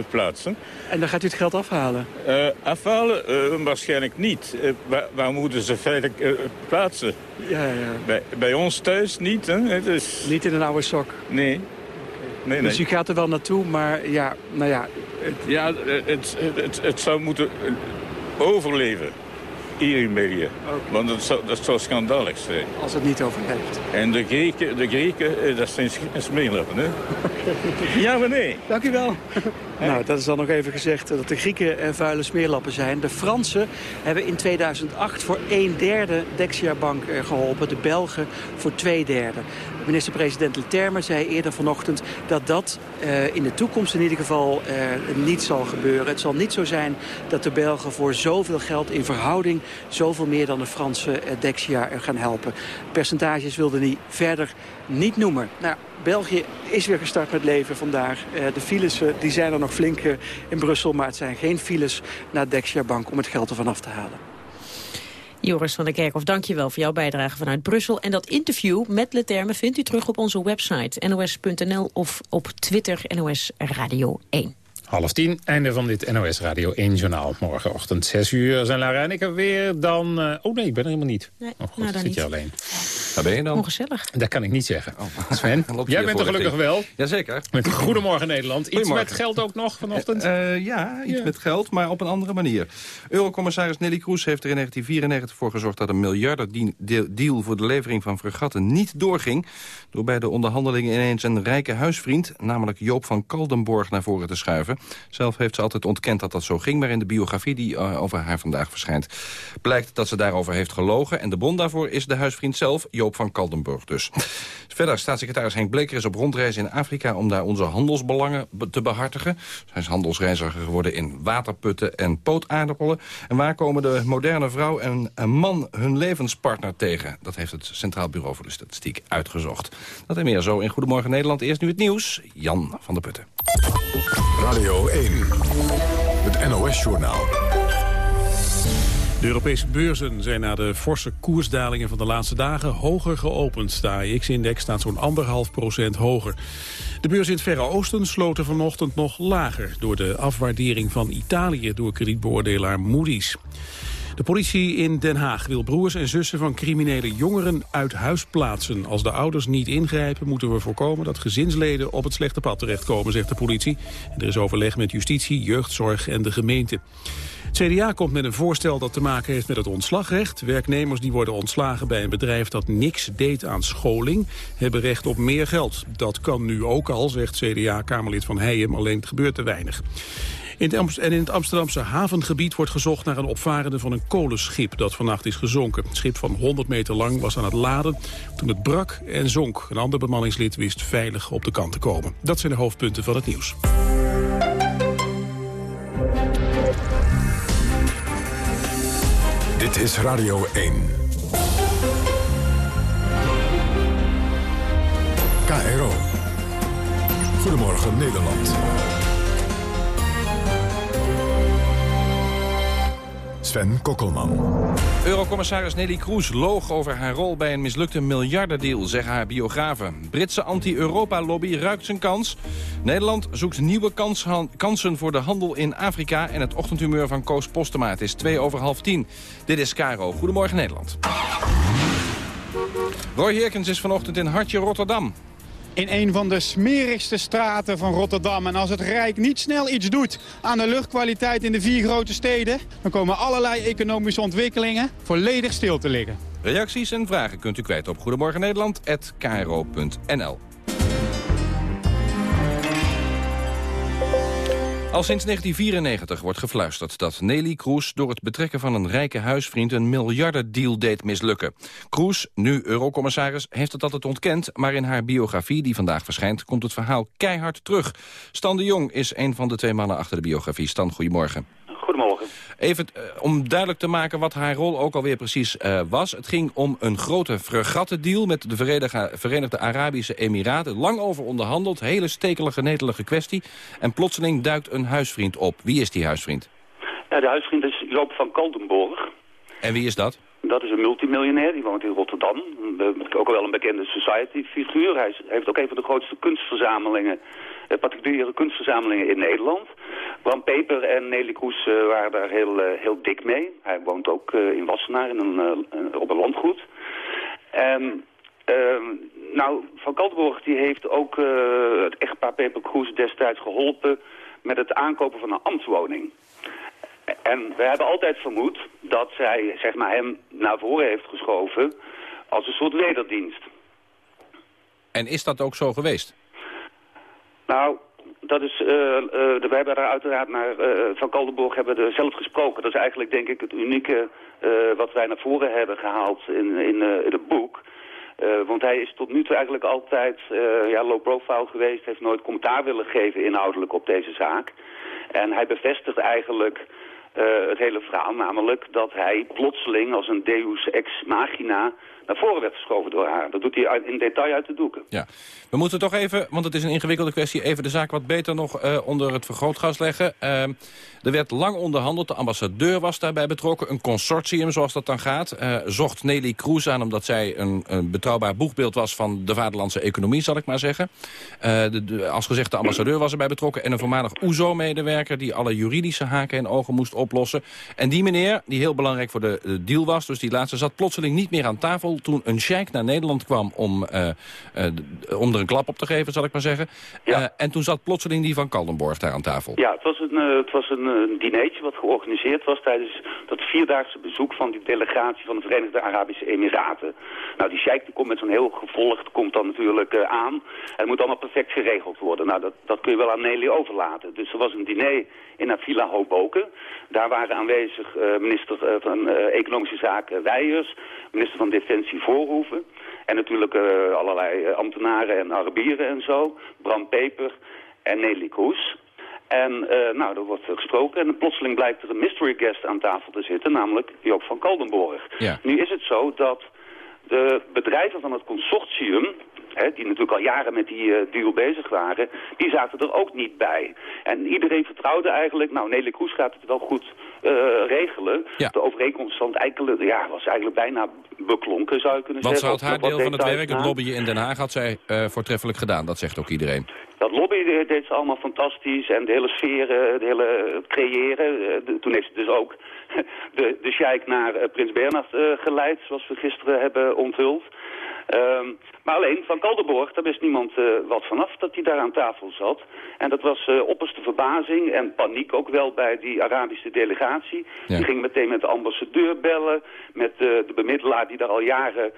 plaatsen. En dan gaat u het geld afhalen? Uh, afhalen? waarschijnlijk niet. Waar, waar, moeten ze feitelijk plaatsen? Ja, ja. Bij, bij ons thuis niet, hè? Het is... Niet in een oude sok? Nee. Okay. nee dus u gaat er wel naartoe, maar ja, nou ja... Het... Ja, het, het, het zou moeten overleven hier in België. Want dat zou, dat zou schandalig zijn. Als het niet overleeft. En de Grieken, de Grieken eh, dat zijn smeerlappen, hè? [LAUGHS] ja, maar nee. Dank u wel. Nou, dat is dan nog even gezegd eh, dat de Grieken en vuile smeerlappen zijn. De Fransen hebben in 2008 voor een derde Dexia Bank eh, geholpen. De Belgen voor twee derde. Minister-president Leterme zei eerder vanochtend dat dat uh, in de toekomst in ieder geval uh, niet zal gebeuren. Het zal niet zo zijn dat de Belgen voor zoveel geld in verhouding... zoveel meer dan de Franse uh, Dexia gaan helpen. Percentages wilde hij verder niet noemen. Nou, België is weer gestart met leven vandaag. de files die zijn er nog flink in Brussel... maar het zijn geen files naar Dexia Bank om het geld ervan af te halen. Joris van der Kerkhof, dank je wel voor jouw bijdrage vanuit Brussel. En dat interview met Leterme vindt u terug op onze website nos.nl of op Twitter NOS Radio 1. Half tien, einde van dit NOS Radio 1 journaal. Morgenochtend 6 uur zijn Lara en ik er weer. Dan, uh, oh nee, ik ben er helemaal niet. Nee, oh, God, nou dan zit niet. je alleen. Waar ben je dan? Ongezellig. Dat kan ik niet zeggen. Oh. [LAUGHS] Sven, jij bent er gelukkig wel. Jazeker. Met Goedemorgen Nederland. Iets met geld ook nog vanochtend? Uh, ja, iets Ja. met geld, maar op een andere manier. Eurocommissaris Nelly Kroes heeft er in 1994 voor gezorgd... dat een miljardendeal voor de levering van fregatten niet doorging... door bij de onderhandelingen ineens een rijke huisvriend... namelijk Joop van Kaldenborg naar voren te schuiven. Zelf heeft ze altijd ontkend dat dat zo ging... maar in de biografie die uh, over haar vandaag verschijnt... blijkt dat ze daarover heeft gelogen. En de bron daarvoor is de huisvriend zelf, Joop van Kaldenborg dus. Verder, staatssecretaris Henk Bleker is op rondreis in Afrika... om daar onze handelsbelangen be- te behartigen. Hij is handelsreiziger geworden in waterputten en pootaardappelen. En waar komen de moderne vrouw en een man hun levenspartner tegen? Dat heeft het Centraal Bureau voor de Statistiek uitgezocht. Dat en meer zo in Goedemorgen Nederland. Eerst nu het nieuws. Jan van der Putten. Radio 1, het NOS-journaal. De Europese beurzen zijn na de forse koersdalingen van de laatste dagen hoger geopend. De AX-index staat zo'n anderhalf procent hoger. De beurs in het Verre Oosten sloten vanochtend nog lager... door de afwaardering van Italië door kredietbeoordelaar Moody's. De politie in Den Haag wil broers en zussen van criminele jongeren uit huis plaatsen. Als de ouders niet ingrijpen moeten we voorkomen dat gezinsleden op het slechte pad terechtkomen, zegt de politie. Er is overleg met justitie, jeugdzorg en de gemeente. Het CDA komt met een voorstel dat te maken heeft met het ontslagrecht. Werknemers die worden ontslagen bij een bedrijf dat niks deed aan scholing... hebben recht op meer geld. Dat kan nu ook al, zegt CDA-Kamerlid Van Heijem, alleen het gebeurt te weinig. In het, en in het Amsterdamse havengebied wordt gezocht naar een opvarende van een kolenschip dat vannacht is gezonken. Het schip van 100 meter lang was aan het laden toen het brak en zonk. Een ander bemanningslid wist veilig op de kant te komen. Dat zijn de hoofdpunten van het nieuws. Dit is Radio 1. KRO. Goedemorgen Nederland. Sven Kokkelman. Eurocommissaris Nelly Kroes loog over haar rol bij een mislukte miljardendeal, zeggen haar biografen. Britse anti-Europa-lobby ruikt zijn kans. Nederland zoekt nieuwe kans- kansen voor de handel in Afrika... en het ochtendhumeur van Koos Postema. Het is twee over half tien. Dit is Caro. Goedemorgen Nederland. Roy Herkens is vanochtend in Hartje, Rotterdam. In een van de smerigste straten van Rotterdam. En als het Rijk niet snel iets doet aan de luchtkwaliteit in de vier grote steden... dan komen allerlei economische ontwikkelingen volledig stil te liggen. Reacties en vragen kunt u kwijt op goedemorgennederland.kro.nl. Al sinds 1994 wordt gefluisterd dat Nelly Kroes door het betrekken van een rijke huisvriend een miljardendeal deed mislukken. Kroes, nu eurocommissaris, heeft het altijd ontkend, maar in haar biografie die vandaag verschijnt komt het verhaal keihard terug. Stan de Jong is een van de twee mannen achter de biografie. Stan, goedemorgen. Goedemorgen. Even uh, om duidelijk te maken wat haar rol ook alweer precies uh, was. Het ging om een grote fregattendeal met de Verenigde, Verenigde Arabische Emiraten. Lang over onderhandeld, hele stekelige, netelige kwestie. En plotseling duikt een huisvriend op. Wie is die huisvriend? Ja, de huisvriend is Joop van Kaldenborg. En wie is dat? Dat is een multimiljonair, die woont in Rotterdam. Ook wel een bekende society-figuur. Hij heeft ook een van de grootste kunstverzamelingen, particuliere kunstverzamelingen in Nederland. Bram Peper en Nelly Kroes uh, waren daar heel, uh, heel dik mee. Hij woont ook in Wassenaar in een, op een landgoed. En nou, Van Kaltenborg die heeft ook het echtpaar Peper Kroes destijds geholpen met het aankopen van een ambtswoning. En we hebben altijd vermoed dat zij zeg maar, hem naar voren heeft geschoven als een soort wederdienst. En is dat ook zo geweest? Nou, dat is, uh, we hebben daar uiteraard naar uh, Van Kaldenborg hebben er zelf gesproken. Dat is eigenlijk denk ik het unieke wat wij naar voren hebben gehaald in, in, in het boek. want hij is tot nu toe eigenlijk altijd ja, low profile geweest. Heeft nooit commentaar willen geven inhoudelijk op deze zaak. En hij bevestigt eigenlijk het hele verhaal. Namelijk dat hij plotseling als een deus ex machina naar voren werd geschoven door haar. Dat doet hij in detail uit de doeken. Ja. We moeten toch even, want het is een ingewikkelde kwestie... even de zaak wat beter nog uh, onder het vergrootglas leggen. Uh, er werd lang onderhandeld, de ambassadeur was daarbij betrokken. Een consortium, zoals dat dan gaat. Zocht Nelly Kroes aan omdat zij een, een, betrouwbaar boegbeeld was... van de vaderlandse economie, zal ik maar zeggen. De, als gezegd, de ambassadeur was erbij betrokken... en een voormalig OESO-medewerker die alle juridische haken en ogen moest oplossen. En die meneer, die heel belangrijk voor de, de deal was... dus die laatste zat plotseling niet meer aan tafel toen een sheik naar Nederland kwam om, uh, uh, om er een klap op te geven, zal ik maar zeggen. Ja. Uh, en toen zat plotseling die van Kaldenborg daar aan tafel. Ja, het was een, het was een, een dinertje wat georganiseerd was tijdens dat vierdaagse bezoek van die delegatie van de Verenigde Arabische Emiraten. Nou, die sheik die komt met zo'n heel gevolg, komt dan natuurlijk aan. En het moet allemaal perfect geregeld worden. Nou, dat, dat kun je wel aan Nelly overlaten. Dus er was een diner in haar villa Hoboken. Daar waren aanwezig minister van Economische Zaken Weijers, minister van Defensie Voorhoeven. En natuurlijk allerlei ambtenaren en Arabieren en zo. Bram Peper en Nelly Kroes. En uh, nou, er wordt gesproken en plotseling blijkt er een mystery guest aan tafel te zitten, namelijk Joop van Kaldenborg. Ja. Nu is het zo dat de bedrijven van het consortium, hè, die natuurlijk al jaren met die uh, deal bezig waren, die zaten er ook niet bij. En iedereen vertrouwde eigenlijk, nou Nelly Kroes gaat het wel goed uh, regelen. Ja. De overeenkomst stond eigenlijk, ja, was eigenlijk bijna beklonken, zou je kunnen Wat zeggen. zou het haar deel van het werk, het lobbyen in Den Haag, had zij uh, voortreffelijk gedaan. Dat zegt ook iedereen. Dat lobby deed ze allemaal fantastisch en de hele sfeer, de hele creëren. De, toen heeft ze dus ook [LAUGHS] de, de sheik naar Prins Bernhard geleid, zoals we gisteren hebben onthuld. Um, maar alleen van Kaldenborg, daar wist niemand uh, wat vanaf dat hij daar aan tafel zat. En dat was uh, opperste verbazing en paniek ook wel bij die Arabische delegatie. Ja. Die ging meteen met de ambassadeur bellen, met uh, de bemiddelaar die daar al jaren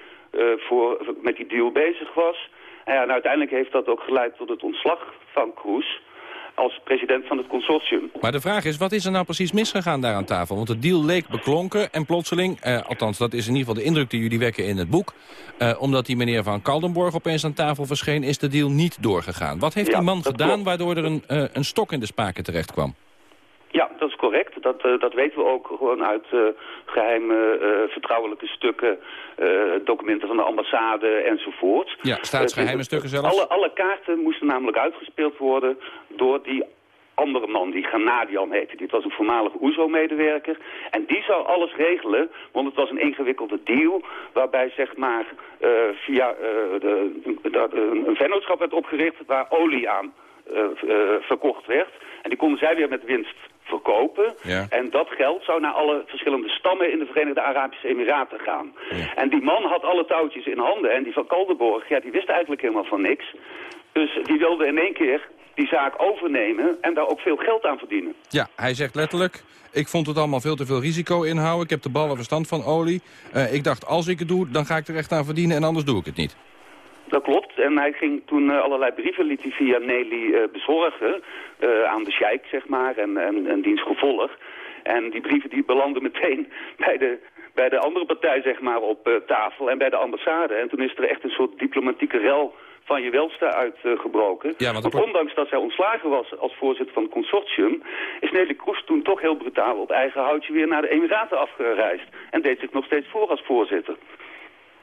voor, met die deal bezig was. En, ja, en uiteindelijk heeft dat ook geleid tot het ontslag van Kroes als president van het consortium. Maar de vraag is, wat is er nou precies misgegaan daar aan tafel? Want de deal leek beklonken en plotseling, eh, althans dat is in ieder geval de indruk die jullie wekken in het boek, eh, omdat die meneer van Kaldenborg opeens aan tafel verscheen, is de deal niet doorgegaan. Wat heeft Ja, die man gedaan klopt. waardoor er een, eh, een stok in de spaken terecht kwam? Ja, dat is correct. Dat, uh, dat weten we ook gewoon uit uh, geheime uh, vertrouwelijke stukken, documenten van de ambassade enzovoort. Ja, staatsgeheime stukken zelfs? Alle, alle kaarten moesten namelijk uitgespeeld worden door die andere man, die Ghanadian heette. Dit was een voormalig OESO-medewerker. En die zou alles regelen, want het was een ingewikkelde deal... waarbij zeg maar via de, de, een, vennootschap werd opgericht... waar olie aan verkocht werd. En die konden zij weer met winst verkopen. Ja. En dat geld zou naar alle verschillende stammen in de Verenigde Arabische Emiraten gaan. Ja. En die man had alle touwtjes in handen. En die van Kaldenborg, ja, die wist eigenlijk helemaal van niks. Dus die wilde in één keer die zaak overnemen en daar ook veel geld aan verdienen. Ja, hij zegt letterlijk, ik vond het allemaal veel te veel risico inhouden. Ik heb de ballen verstand van olie. Uh, ik dacht, als ik het doe, dan ga ik er echt aan verdienen en anders doe ik het niet. Dat klopt. En hij ging toen uh, allerlei brieven liet hij via Nelly uh, bezorgen uh, aan de sheik, zeg maar, en, en, en diens gevolg. En die brieven die belanden meteen [LAUGHS] bij de, bij de andere partij, zeg maar, op uh, tafel en bij de ambassade. En toen is er echt een soort diplomatieke rel van je welste uitgebroken. Ja, want want ondanks dat zij ontslagen was als voorzitter van het consortium... is Nelly Kroes toen toch heel brutaal op eigen houtje weer naar de Emiraten afgereisd. En deed zich nog steeds voor als voorzitter.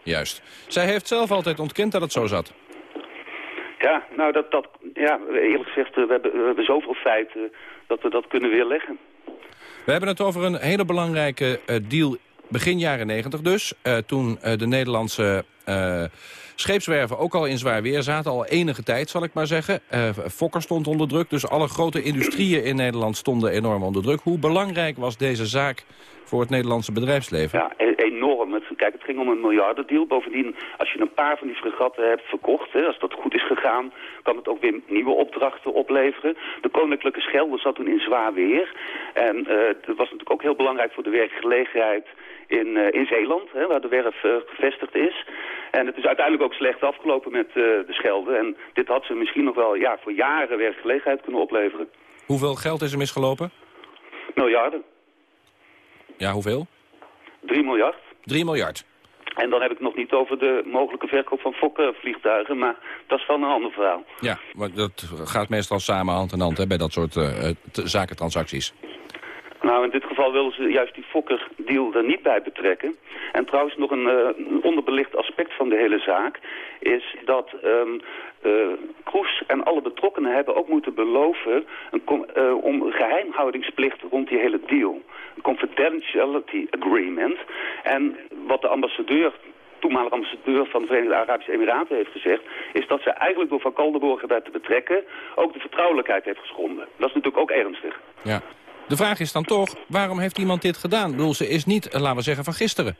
Juist. Zij heeft zelf altijd ontkend dat het zo zat. Ja, nou, dat, dat, ja, eerlijk gezegd, we hebben, we hebben zoveel feiten dat we dat kunnen weerleggen. We hebben het over een hele belangrijke uh, deal begin jaren negentig dus. Uh, toen de Nederlandse scheepswerven ook al in zwaar weer zaten. Al enige tijd, zal ik maar zeggen. Fokker stond onder druk, dus alle grote industrieën in Nederland stonden enorm onder druk. Hoe belangrijk was deze zaak voor het Nederlandse bedrijfsleven? Ja, e enorm. Kijk, het ging om een miljardendeal. Bovendien, als je een paar van die fregatten hebt verkocht, hè, als dat goed is gegaan, kan het ook weer nieuwe opdrachten opleveren. De Koninklijke Schelde zat toen in zwaar weer. En uh, dat was natuurlijk ook heel belangrijk voor de werkgelegenheid in, uh, in Zeeland, hè, waar de werf uh, gevestigd is. En het is uiteindelijk ook slecht afgelopen met de Schelde. En dit had ze misschien nog wel ja, voor jaren werkgelegenheid kunnen opleveren. Hoeveel geld is er misgelopen? Miljarden. Ja, hoeveel? 3 miljard. 3 miljard. En dan heb ik het nog niet over de mogelijke verkoop van Fokker-vliegtuigen, maar dat is wel een ander verhaal. Ja, maar dat gaat meestal samen hand in hand hè, bij dat soort uh, zakentransacties. Nou, in dit geval willen ze juist die Fokker-deal er niet bij betrekken. En trouwens nog een, uh, onderbelicht aspect van de hele zaak... is dat um, uh, Kroes en alle betrokkenen hebben ook moeten beloven... Een uh, om geheimhoudingsplicht rond die hele deal. Een confidentiality agreement. En wat de ambassadeur toenmalige ambassadeur van de Verenigde Arabische Emiraten heeft gezegd... is dat ze eigenlijk door Van Kaldenborgen bij te betrekken... ook de vertrouwelijkheid heeft geschonden. Dat is natuurlijk ook ernstig. Ja. De vraag is dan toch, waarom heeft iemand dit gedaan? Ik ze is niet, laten we zeggen, van gisteren.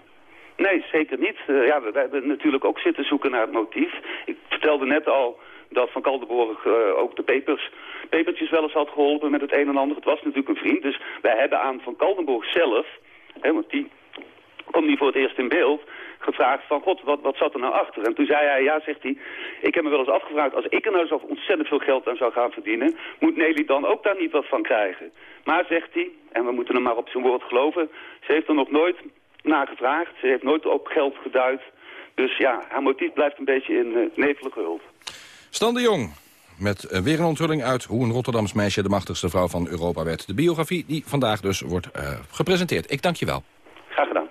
Nee, zeker niet. Uh, ja, we, hebben natuurlijk ook zitten zoeken naar het motief. Ik vertelde net al dat Van Kaldenborg uh, ook de papers, pepertjes wel eens had geholpen met het een en ander. Het was natuurlijk een vriend, dus wij hebben aan Van Kaldenborg zelf, hè, want die komt niet voor het eerst in beeld gevraagd van, god, wat, wat zat er nou achter? En toen zei hij, ja, zegt hij, ik heb me wel eens afgevraagd, als ik er nou zo ontzettend veel geld aan zou gaan verdienen, moet Nelly dan ook daar niet wat van krijgen? Maar, zegt hij, en we moeten hem maar op zijn woord geloven, ze heeft er nog nooit naar gevraagd, ze heeft nooit op geld geduid. Dus ja, haar motief blijft een beetje in uh, nevelige hulp. Stan de Jong, met uh, weer een onthulling uit hoe een Rotterdams meisje de machtigste vrouw van Europa werd. De biografie die vandaag dus wordt uh, gepresenteerd. Ik dank je wel. Graag gedaan.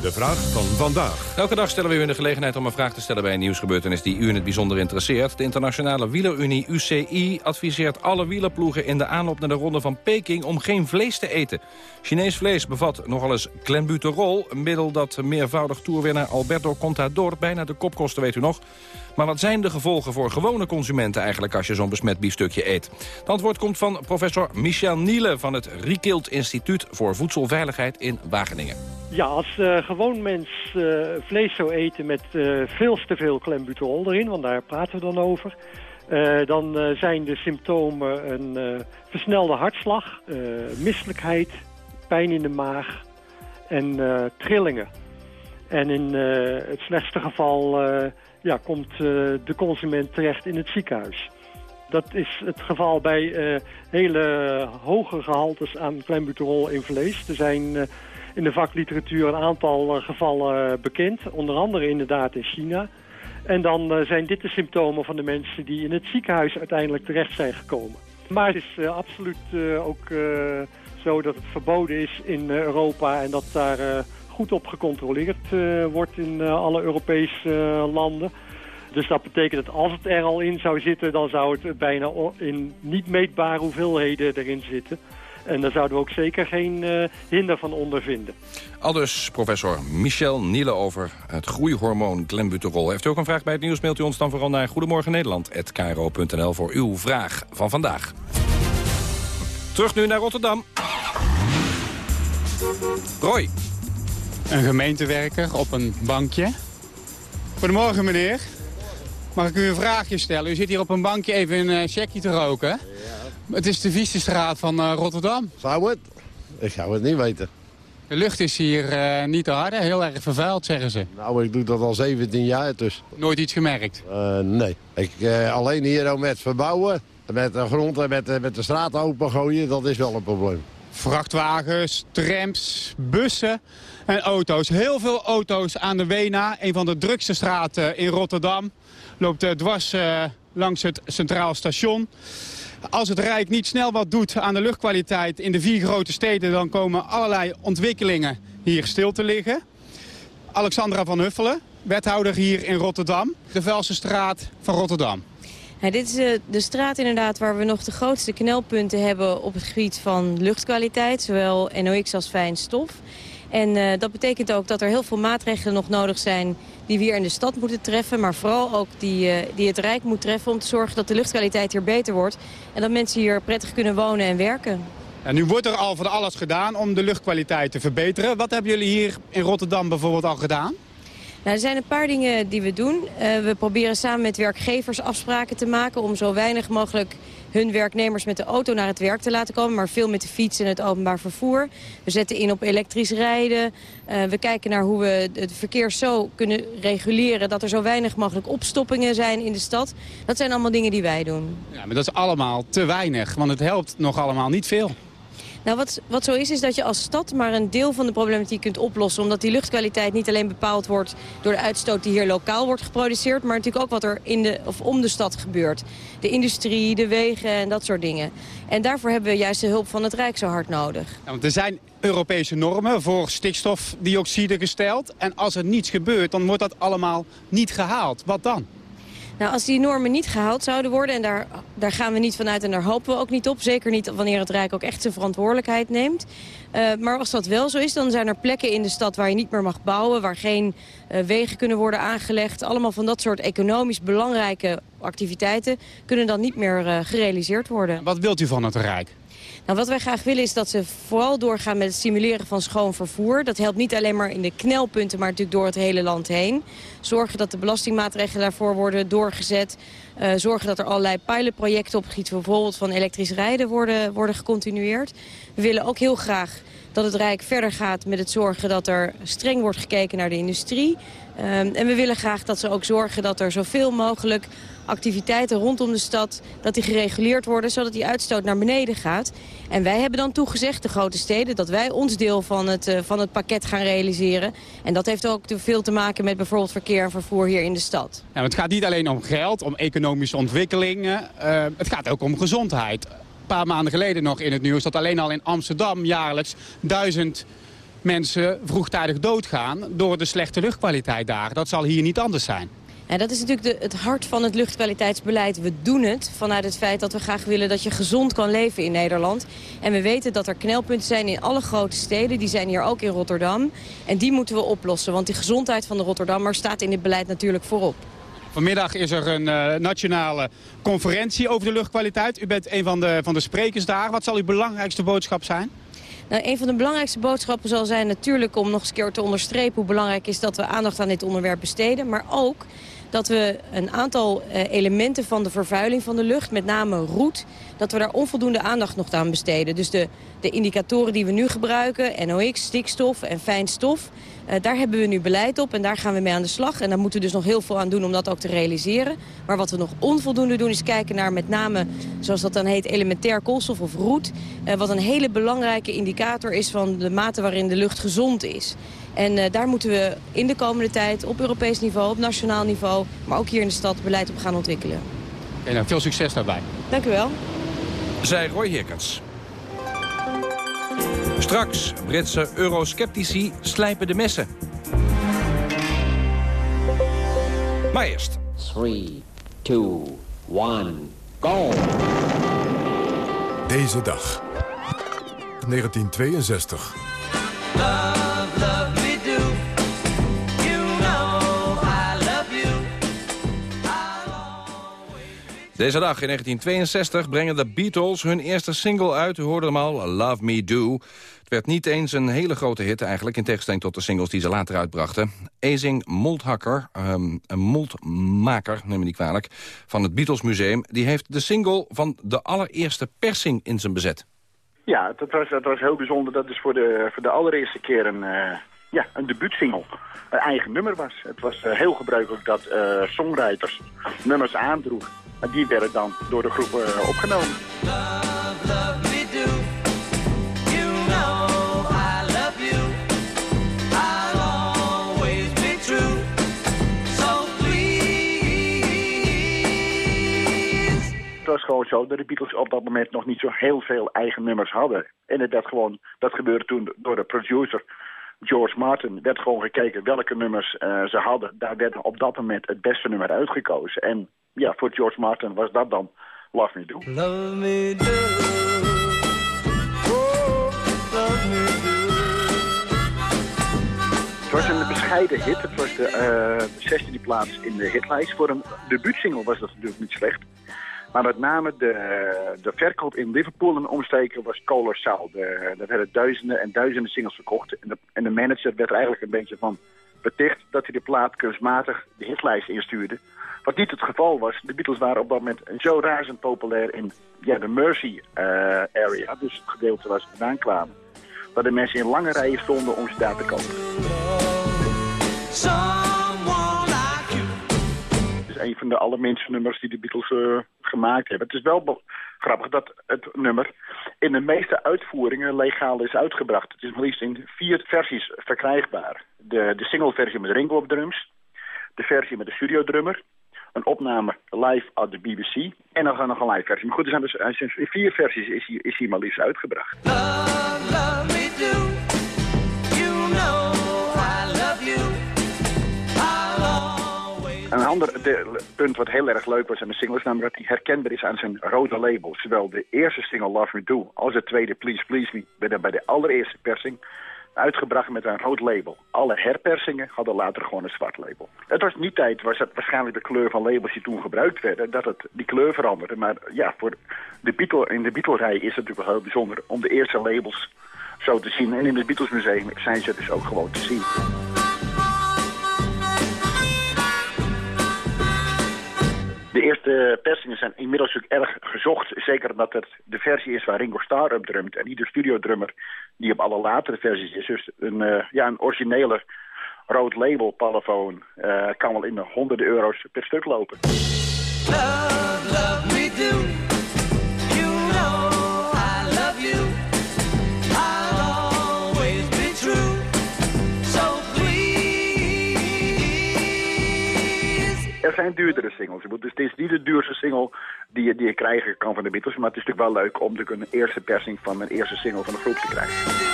De vraag van vandaag. Elke dag stellen we u de gelegenheid om een vraag te stellen bij een nieuwsgebeurtenis die u in het bijzonder interesseert. De internationale wielerunie UCI adviseert alle wielerploegen in de aanloop naar de ronde van Peking om geen vlees te eten. Chinees vlees bevat nogal eens clenbuterol, een middel dat meervoudig toerwinnaar Alberto Contador bijna de kop kostte, weet u nog. Maar wat zijn de gevolgen voor gewone consumenten eigenlijk als je zo'n besmet biefstukje eet? Het antwoord komt van professor Michel Niele van het Riekild Instituut voor Voedselveiligheid in Wageningen. Ja, als uh, gewoon mens uh, vlees zou eten met uh, veel te veel klembuterol erin, want daar praten we dan over... dan zijn de symptomen een versnelde hartslag, misselijkheid, pijn in de maag en trillingen. En in het slechtste geval ja, komt de consument terecht in het ziekenhuis. Dat is het geval bij hele hoge gehaltes aan klembuterol in vlees. Er zijn in de vakliteratuur een aantal eh, gevallen eh, bekend. Onder andere inderdaad in China. En dan eh, zijn dit de symptomen van de mensen die in het ziekenhuis uiteindelijk terecht zijn gekomen. Maar het is absoluut ook zo dat het verboden is in Europa en dat daar goed op gecontroleerd wordt in alle Europese landen. Dus dat betekent dat als het er al in zou zitten, dan zou het bijna in niet meetbare hoeveelheden erin zitten. En daar zouden we ook zeker geen hinder van ondervinden. Aldus professor Michel Niele over het groeihormoon glenbuterol. Heeft u ook een vraag bij het nieuws, mailt u ons dan vooral naar Goedemorgen Nederland@kro.nl voor uw vraag van vandaag. Terug nu naar Rotterdam. Roy. Een gemeentewerker op een bankje. Goedemorgen meneer. Mag ik u een vraagje stellen? U zit hier op een bankje even een uh, checkje te roken. Het is de vieste straat van uh, Rotterdam. Zou het? Ik zou het niet weten. De lucht is hier uh, niet te hard, heel erg vervuild, zeggen ze. Nou, ik doe dat al 17 jaar dus. Nooit iets gemerkt? Uh, nee. Ik, alleen hier met verbouwen, met de grond en met, met de straat opengooien, dat is wel een probleem. Vrachtwagens, trams, bussen en auto's. Heel veel auto's aan de Wena, een van de drukste straten in Rotterdam. Loopt dwars langs het Centraal Station. Als het Rijk niet snel wat doet aan de luchtkwaliteit in de vier grote steden... dan komen allerlei ontwikkelingen hier stil te liggen. Alexandra van Huffelen, wethouder hier in Rotterdam. De Velse straat van Rotterdam. dit is de, de, straat inderdaad waar we nog de grootste knelpunten hebben op het gebied van luchtkwaliteit. Zowel NOx als fijn stof. En uh, dat betekent ook dat er heel veel maatregelen nog nodig zijn die we hier in de stad moeten treffen. Maar vooral ook die, uh, die het Rijk moet treffen om te zorgen dat de luchtkwaliteit hier beter wordt. En dat mensen hier prettig kunnen wonen en werken. En nu wordt er al van alles gedaan om de luchtkwaliteit te verbeteren. Wat hebben jullie hier in Rotterdam bijvoorbeeld al gedaan? Nou, er zijn een paar dingen die we doen. Uh, we proberen samen met werkgevers afspraken te maken... om zo weinig mogelijk hun werknemers met de auto naar het werk te laten komen... maar veel met de fiets en het openbaar vervoer. We zetten in op elektrisch rijden. Uh, we kijken naar hoe we het verkeer zo kunnen reguleren... dat er zo weinig mogelijk opstoppingen zijn in de stad. Dat zijn allemaal dingen die wij doen. Ja, maar dat is allemaal te weinig, want het helpt nog allemaal niet veel. Nou, wat, wat zo is, is dat je als stad maar een deel van de problematiek kunt oplossen. Omdat die luchtkwaliteit niet alleen bepaald wordt door de uitstoot die hier lokaal wordt geproduceerd. Maar natuurlijk ook wat er in de, of om de stad gebeurt. De industrie, de wegen en dat soort dingen. En daarvoor hebben we juist de hulp van het Rijk zo hard nodig. Want er zijn Europese normen voor stikstofdioxide gesteld. En als er niets gebeurt, dan wordt dat allemaal niet gehaald. Wat dan? Nou, als die normen niet gehaald zouden worden, en daar, daar gaan we niet vanuit en daar hopen we ook niet op. Zeker niet wanneer het Rijk ook echt zijn verantwoordelijkheid neemt. Uh, maar als dat wel zo is, dan zijn er plekken in de stad waar je niet meer mag bouwen. Waar geen uh, wegen kunnen worden aangelegd. Allemaal van dat soort economisch belangrijke activiteiten kunnen dan niet meer uh, gerealiseerd worden. Wat wilt u van het Rijk? Nou, wat wij graag willen is dat ze vooral doorgaan met het stimuleren van schoon vervoer. Dat helpt niet alleen maar in de knelpunten, maar natuurlijk door het hele land heen. Zorgen dat de belastingmaatregelen daarvoor worden doorgezet. Uh, zorgen dat er allerlei pilotprojecten op het bijvoorbeeld van elektrisch rijden worden, worden gecontinueerd. We willen ook heel graag dat het Rijk verder gaat met het zorgen dat er streng wordt gekeken naar de industrie. Uh, en we willen graag dat ze ook zorgen dat er zoveel mogelijk activiteiten rondom de stad, dat die gereguleerd worden, zodat die uitstoot naar beneden gaat. En wij hebben dan toegezegd, de grote steden, dat wij ons deel van het, uh, van het pakket gaan realiseren. En dat heeft ook veel te maken met bijvoorbeeld verkeer en vervoer hier in de stad. Het gaat niet alleen om geld, om economische ontwikkelingen. Uh, het gaat ook om gezondheid. Paar maanden geleden nog in het nieuws dat alleen al in Amsterdam jaarlijks duizend mensen vroegtijdig doodgaan door de slechte luchtkwaliteit daar. Dat zal hier niet anders zijn. En dat is natuurlijk de, het hart van het luchtkwaliteitsbeleid. We doen het vanuit het feit dat we graag willen dat je gezond kan leven in Nederland. En we weten dat er knelpunten zijn in alle grote steden. Die zijn hier ook in Rotterdam. En die moeten we oplossen. Want die gezondheid van de Rotterdammer staat in dit beleid natuurlijk voorop. Vanmiddag is er een uh, nationale conferentie over de luchtkwaliteit. U bent een van de, van de sprekers daar. Wat zal uw belangrijkste boodschap zijn? Nou, een van de belangrijkste boodschappen zal zijn natuurlijk om nog eens een keer te onderstrepen hoe belangrijk is dat we aandacht aan dit onderwerp besteden. Maar ook dat we een aantal uh, elementen van de vervuiling van de lucht, met name roet, dat we daar onvoldoende aandacht nog aan besteden. Dus de, de indicatoren die we nu gebruiken, NOx, stikstof en fijnstof, daar hebben we nu beleid op en daar gaan we mee aan de slag. En daar moeten we dus nog heel veel aan doen om dat ook te realiseren. Maar wat we nog onvoldoende doen is kijken naar met name, zoals dat dan heet, elementair koolstof of roet. Uh, wat een hele belangrijke indicator is van de mate waarin de lucht gezond is. En uh, daar moeten we in de komende tijd op Europees niveau, op nationaal niveau... maar ook hier in de stad beleid op gaan ontwikkelen. Okay, nou, veel succes daarbij. Dank u wel. Zij Roy Hirkens. Straks, Britse eurosceptici slijpen de messen. Maar eerst. 3, 2, 1, go! Deze dag. 1962. Deze dag in 1962 brengen de Beatles hun eerste single uit. U hoorde hem al, Love Me Do. Het werd niet eens een hele grote hit eigenlijk... in tegenstelling tot de singles die ze later uitbrachten. Ezing Moldhakker, um, een moldmaker, neem me niet kwalijk... van het Beatles Museum, die heeft de single van de allereerste persing in zijn bezet. Ja, dat was, dat was heel bijzonder. Dat is voor de, voor de allereerste keer een, uh, ja, een debuutsingle. Een eigen nummer was. Het was uh, heel gebruikelijk dat uh, songwriters nummers aandroegen. En die werden dan door de groep uh, opgenomen. Het was gewoon zo dat de Beatles op dat moment nog niet zo heel veel eigen nummers hadden. En dat, gewoon, dat gebeurde toen door de producer George Martin werd gewoon gekeken welke nummers uh, ze hadden. Daar werd op dat moment het beste nummer uitgekozen. En ja, voor George Martin was dat dan Love Me Do. Love me do. Oh, love me do. Het was een bescheiden hit. Het was de, uh, de 16e plaats in de hitlijst. Voor een debuutsingle was dat natuurlijk niet slecht. Maar met name de, de verkoop in Liverpool en omsteken was kolossaal. Er werden duizenden en duizenden singles verkocht. En de, en de manager werd er eigenlijk een beetje van beticht dat hij de plaat kunstmatig de hitlijst instuurde. Wat niet het geval was. De Beatles waren op dat moment zo razend populair in ja, de Mercy uh, area. Dus het gedeelte waar ze vandaan kwamen. Dat de mensen in lange rijen stonden om ze daar te kopen. Een van de allerminste nummers die de Beatles uh, gemaakt hebben. Het is wel grappig dat het nummer in de meeste uitvoeringen legaal is uitgebracht. Het is maar liefst in vier versies verkrijgbaar. De, de single versie met Ringo op drums, de versie met de studiodrummer, een opname live uit de BBC en dan nog een live versie. Maar goed, er zijn dus in vier versies is hij, is hij maar liefst uitgebracht. Me. Een ander punt wat heel erg leuk was aan de single is namelijk dat hij herkenbaar is aan zijn rode label. Zowel de eerste single Love Me Do als de tweede Please Please Me werden bij de allereerste persing uitgebracht met een rood label. Alle herpersingen hadden later gewoon een zwart label. Het was niet tijd, was het waarschijnlijk de kleur van labels die toen gebruikt werden, dat het die kleur veranderde. Maar ja, voor de Beatle, in de Beatle-rij is het natuurlijk wel heel bijzonder om de eerste labels zo te zien. En in het Beatles Museum zijn ze dus ook gewoon te zien. De eerste persingen zijn inmiddels ook erg gezocht. Zeker omdat het de versie is waar Ringo Starr op drumt. En ieder studiodrummer die op alle latere versies is. Dus een, uh, ja, een originele rood label palafoon uh, kan wel in de honderden euro's per stuk lopen. Love me do. Er zijn duurdere singles. Het is niet de duurste single die je, die je krijgen kan van de Beatles. Maar het is natuurlijk wel leuk om de een eerste persing van een eerste single van de groep te krijgen.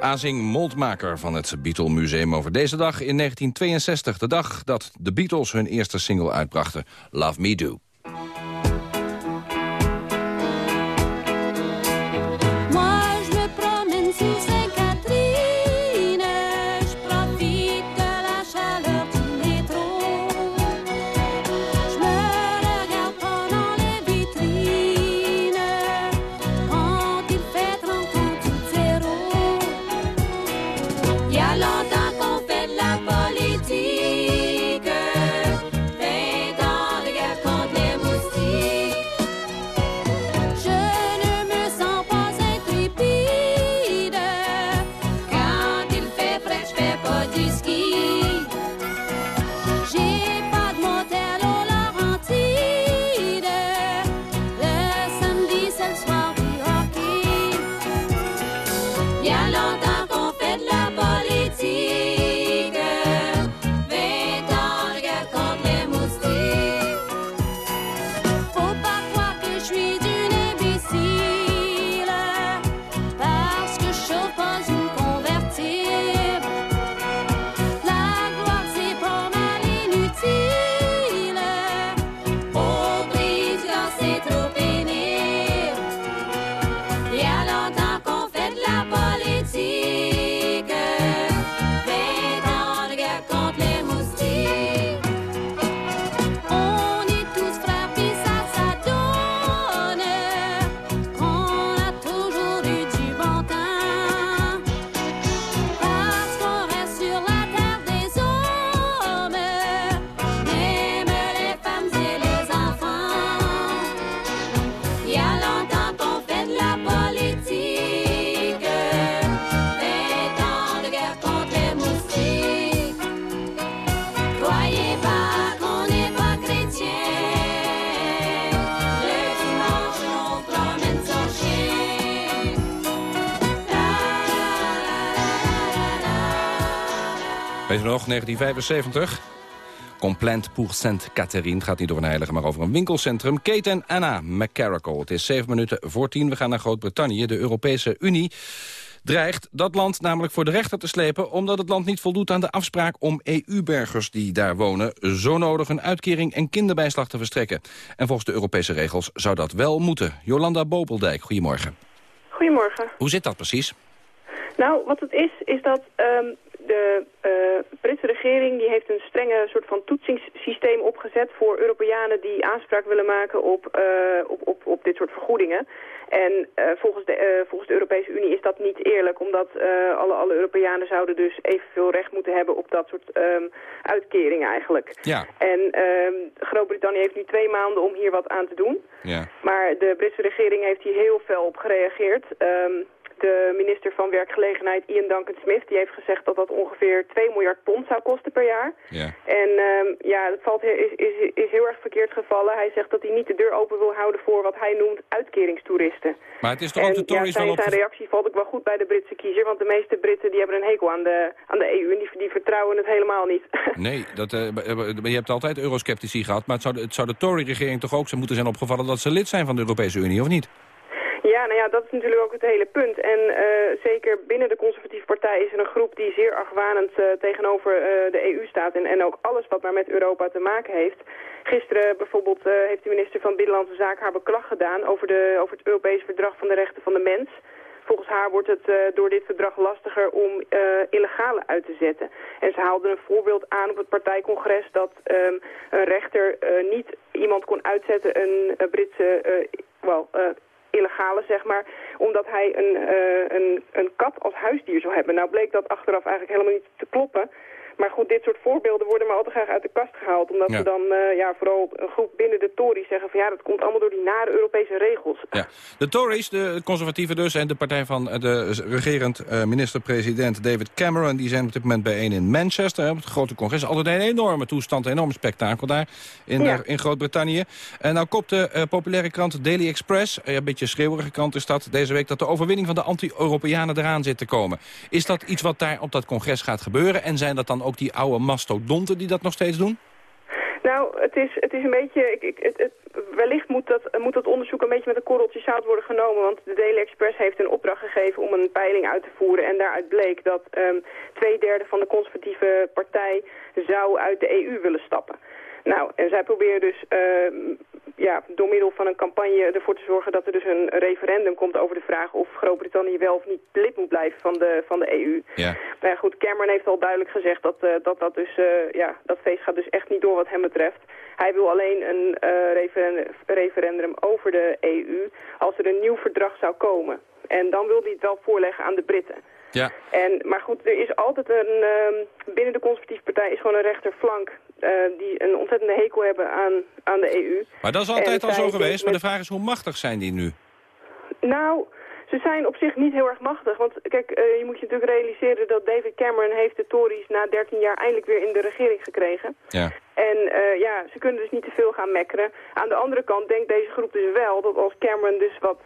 Azing Moldmaker van het Beatle Museum over deze dag in 1962. De dag dat de Beatles hun eerste single uitbrachten, Love Me Do. Weet je nog, 1975? Complant pour Sainte-Catherine. Het gaat niet over een heilige, maar over een winkelcentrum. Kate en Anna McCarrickle. Het is zeven minuten voor tien. We gaan naar Groot-Brittannië. De Europese Unie dreigt dat land namelijk voor de rechter te slepen... omdat het land niet voldoet aan de afspraak om EU-bergers die daar wonen... zo nodig een uitkering en kinderbijslag te verstrekken. En volgens de Europese regels zou dat wel moeten. Jolanda Bopeldijk, goedemorgen. Goedemorgen. Hoe zit dat precies? Nou, wat het is, is dat um, de uh, Britse regering die heeft een strenge soort van toetsingssysteem opgezet voor Europeanen die aanspraak willen maken op, uh, op, op, op dit soort vergoedingen. En uh, volgens, de, volgens de Europese Unie is dat niet eerlijk, omdat alle, alle Europeanen zouden dus evenveel recht moeten hebben op dat soort um, uitkeringen eigenlijk. Ja. En um, Groot-Brittannië heeft nu twee maanden om hier wat aan te doen. Ja. Maar de Britse regering heeft hier heel fel op gereageerd. Um, de minister van Werkgelegenheid, Ian Duncan Smith, die heeft gezegd dat dat ongeveer 2 miljard pond zou kosten per jaar. Ja. En um, ja, dat valt, is, is, is heel erg verkeerd gevallen. Hij zegt dat hij niet de deur open wil houden voor wat hij noemt uitkeringstoeristen. Maar het is toch ook de Tories ja, zijn, zijn reactie valt ook wel goed bij de Britse kiezer, want de meeste Britten die hebben een hekel aan de, aan de EU en die, die vertrouwen het helemaal niet. [LAUGHS] Nee, dat, uh, je hebt altijd eurosceptici gehad, maar het zou, het zou de Tory-regering toch ook moeten zijn opgevallen dat ze lid zijn van de Europese Unie, of niet? Ja, nou ja, dat is natuurlijk ook het hele punt. En uh, zeker binnen de conservatieve partij is er een groep die zeer argwanend uh, tegenover uh, de EU staat. En, en ook alles wat maar met Europa te maken heeft. Gisteren bijvoorbeeld heeft de minister van Binnenlandse Zaken haar beklag gedaan over, de, over het Europese Verdrag van de Rechten van de Mens. Volgens haar wordt het door dit verdrag lastiger om uh, illegale uit te zetten. En ze haalde een voorbeeld aan op het partijcongres dat um, een rechter niet iemand kon uitzetten, een, Britse, well, illegale, zeg maar, omdat hij een, uh, een, een kat als huisdier zou hebben. Nou bleek dat achteraf eigenlijk helemaal niet te kloppen. Maar goed, dit soort voorbeelden worden maar altijd graag uit de kast gehaald. Omdat Ja. ze dan uh, ja, vooral een groep binnen de Tories zeggen van ja, dat komt allemaal door die nare Europese regels. Ja. De Tories, de conservatieven dus, en de partij van de regerend uh, minister-president David Cameron... die zijn op dit moment bijeen in Manchester, op het grote congres. Altijd een enorme toestand, een enorm spektakel daar in, Ja. in Groot-Brittannië. En nou kopt de uh, populaire krant Daily Express, een beetje schreeuwerige krant is dat... deze week dat de overwinning van de anti-Europeanen eraan zit te komen. Is dat iets wat daar op dat congres gaat gebeuren? En zijn dat dan ook die oude mastodonten die dat nog steeds doen? Nou, het is, het is een beetje... Ik, ik, het, het, wellicht moet dat, moet dat onderzoek een beetje met een korreltje zout worden genomen. Want de Daily Express heeft een opdracht gegeven om een peiling uit te voeren. En daaruit bleek dat um, twee derde van de conservatieve partij zou uit de EU willen stappen. Nou, en zij proberen dus uh, ja, door middel van een campagne ervoor te zorgen dat er dus een referendum komt over de vraag of Groot-Brittannië wel of niet lid moet blijven van de, van de EU. Ja. Maar ja, goed, Cameron heeft al duidelijk gezegd dat uh, dat, dat, dus, uh, ja, dat feest gaat dus echt niet door wat hem betreft. Hij wil alleen een uh, referendum, referendum over de EU als er een nieuw verdrag zou komen. En dan wil hij het wel voorleggen aan de Britten. Ja. En, maar goed, er is altijd een, uh, binnen de conservatieve partij is gewoon een rechterflank die een ontzettende hekel hebben aan, aan de EU. Maar dat is altijd En al zo geweest, maar de vraag is hoe machtig zijn die nu? Nou, ze zijn op zich niet heel erg machtig. Want kijk, uh, je moet je natuurlijk realiseren dat David Cameron heeft de Tories na 13 jaar eindelijk weer in de regering gekregen. Ja. En uh, ja, ze kunnen dus niet te veel gaan mekkeren. Aan de andere kant denkt deze groep dus wel dat als Cameron dus wat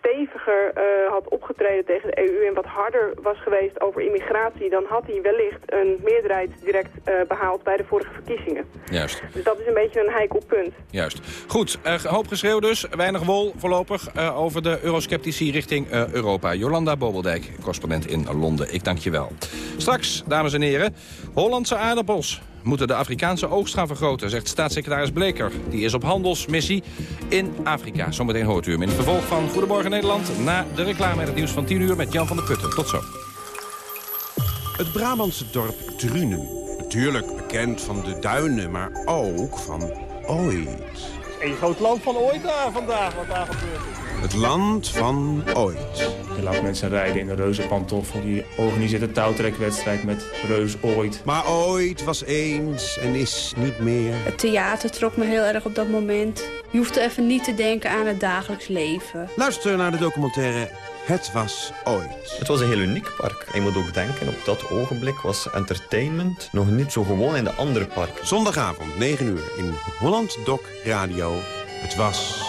steviger uh, had opgetreden tegen de EU en wat harder was geweest over immigratie, dan had hij wellicht een meerderheid direct uh, behaald bij de vorige verkiezingen. Juist, Dus dat is een beetje een heikel punt. juist. Goed, uh, hoop geschreeuw dus, weinig wol voorlopig over de eurosceptici richting Europa. Jolanda Bobeldijk, correspondent in Londen. Ik dank je wel. Straks, dames en heren, Hollandse aardappels moeten de Afrikaanse oogst gaan vergroten, zegt staatssecretaris Bleker. Die is op handelsmissie in Afrika. Zometeen hoort u hem in het vervolg van Goedemorgen Nederland... na de reclame en het nieuws van 10 uur met Jan van der Putten. Tot zo. Het Brabantse dorp Drunen. Natuurlijk bekend van de duinen, maar ook van ooit. Een groot land van ooit daar vandaag, wat daar gebeurt. Het land van ooit. Je laat mensen rijden in een reuzenpantoffel. Die organiseert een touwtrekwedstrijd met reus ooit. Maar ooit was eens en is niet meer. Het theater trok me heel erg op dat moment. Je hoeft even niet te denken aan het dagelijks leven. Luister naar de documentaire Het was ooit. Het was een heel uniek park. Je moet ook denken, op dat ogenblik was entertainment nog niet zo gewoon in de andere parken. Zondagavond, 9 uur, in Holland Doc Radio. Het was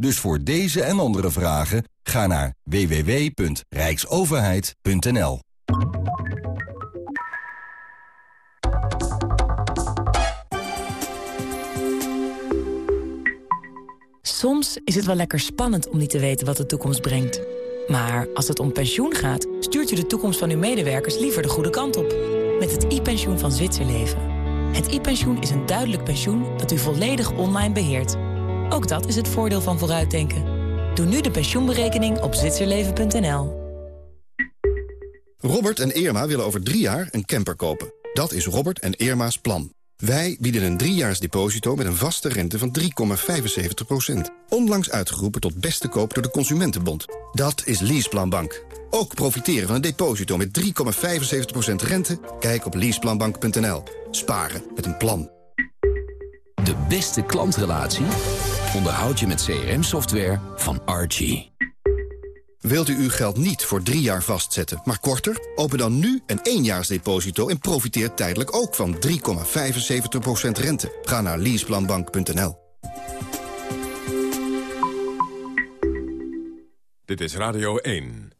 Dus voor deze en andere vragen ga naar www.rijksoverheid.nl. Soms is het wel lekker spannend om niet te weten wat de toekomst brengt. Maar als het om pensioen gaat, stuurt u de toekomst van uw medewerkers liever de goede kant op. Met het e-pensioen van Zwitserleven. Het e-pensioen is een duidelijk pensioen dat u volledig online beheert. Ook dat is het voordeel van vooruitdenken. Doe nu de pensioenberekening op zwitserleven.nl. Robert en Irma willen over drie jaar een camper kopen. Dat is Robert en Irma's plan. Wij bieden een driejaars deposito met een vaste rente van 3,75%. Onlangs uitgeroepen tot beste koop door de Consumentenbond. Dat is Leaseplanbank. Ook profiteren van een deposito met 3,75% rente? Kijk op leaseplanbank.nl. Sparen met een plan. De beste klantrelatie onderhoud je met CRM-software van Archie. Wilt u uw geld niet voor drie jaar vastzetten, maar korter? Open dan nu een éénjaarsdeposito en profiteer tijdelijk ook van 3,75% rente. Ga naar leaseplanbank.nl. Dit is Radio 1.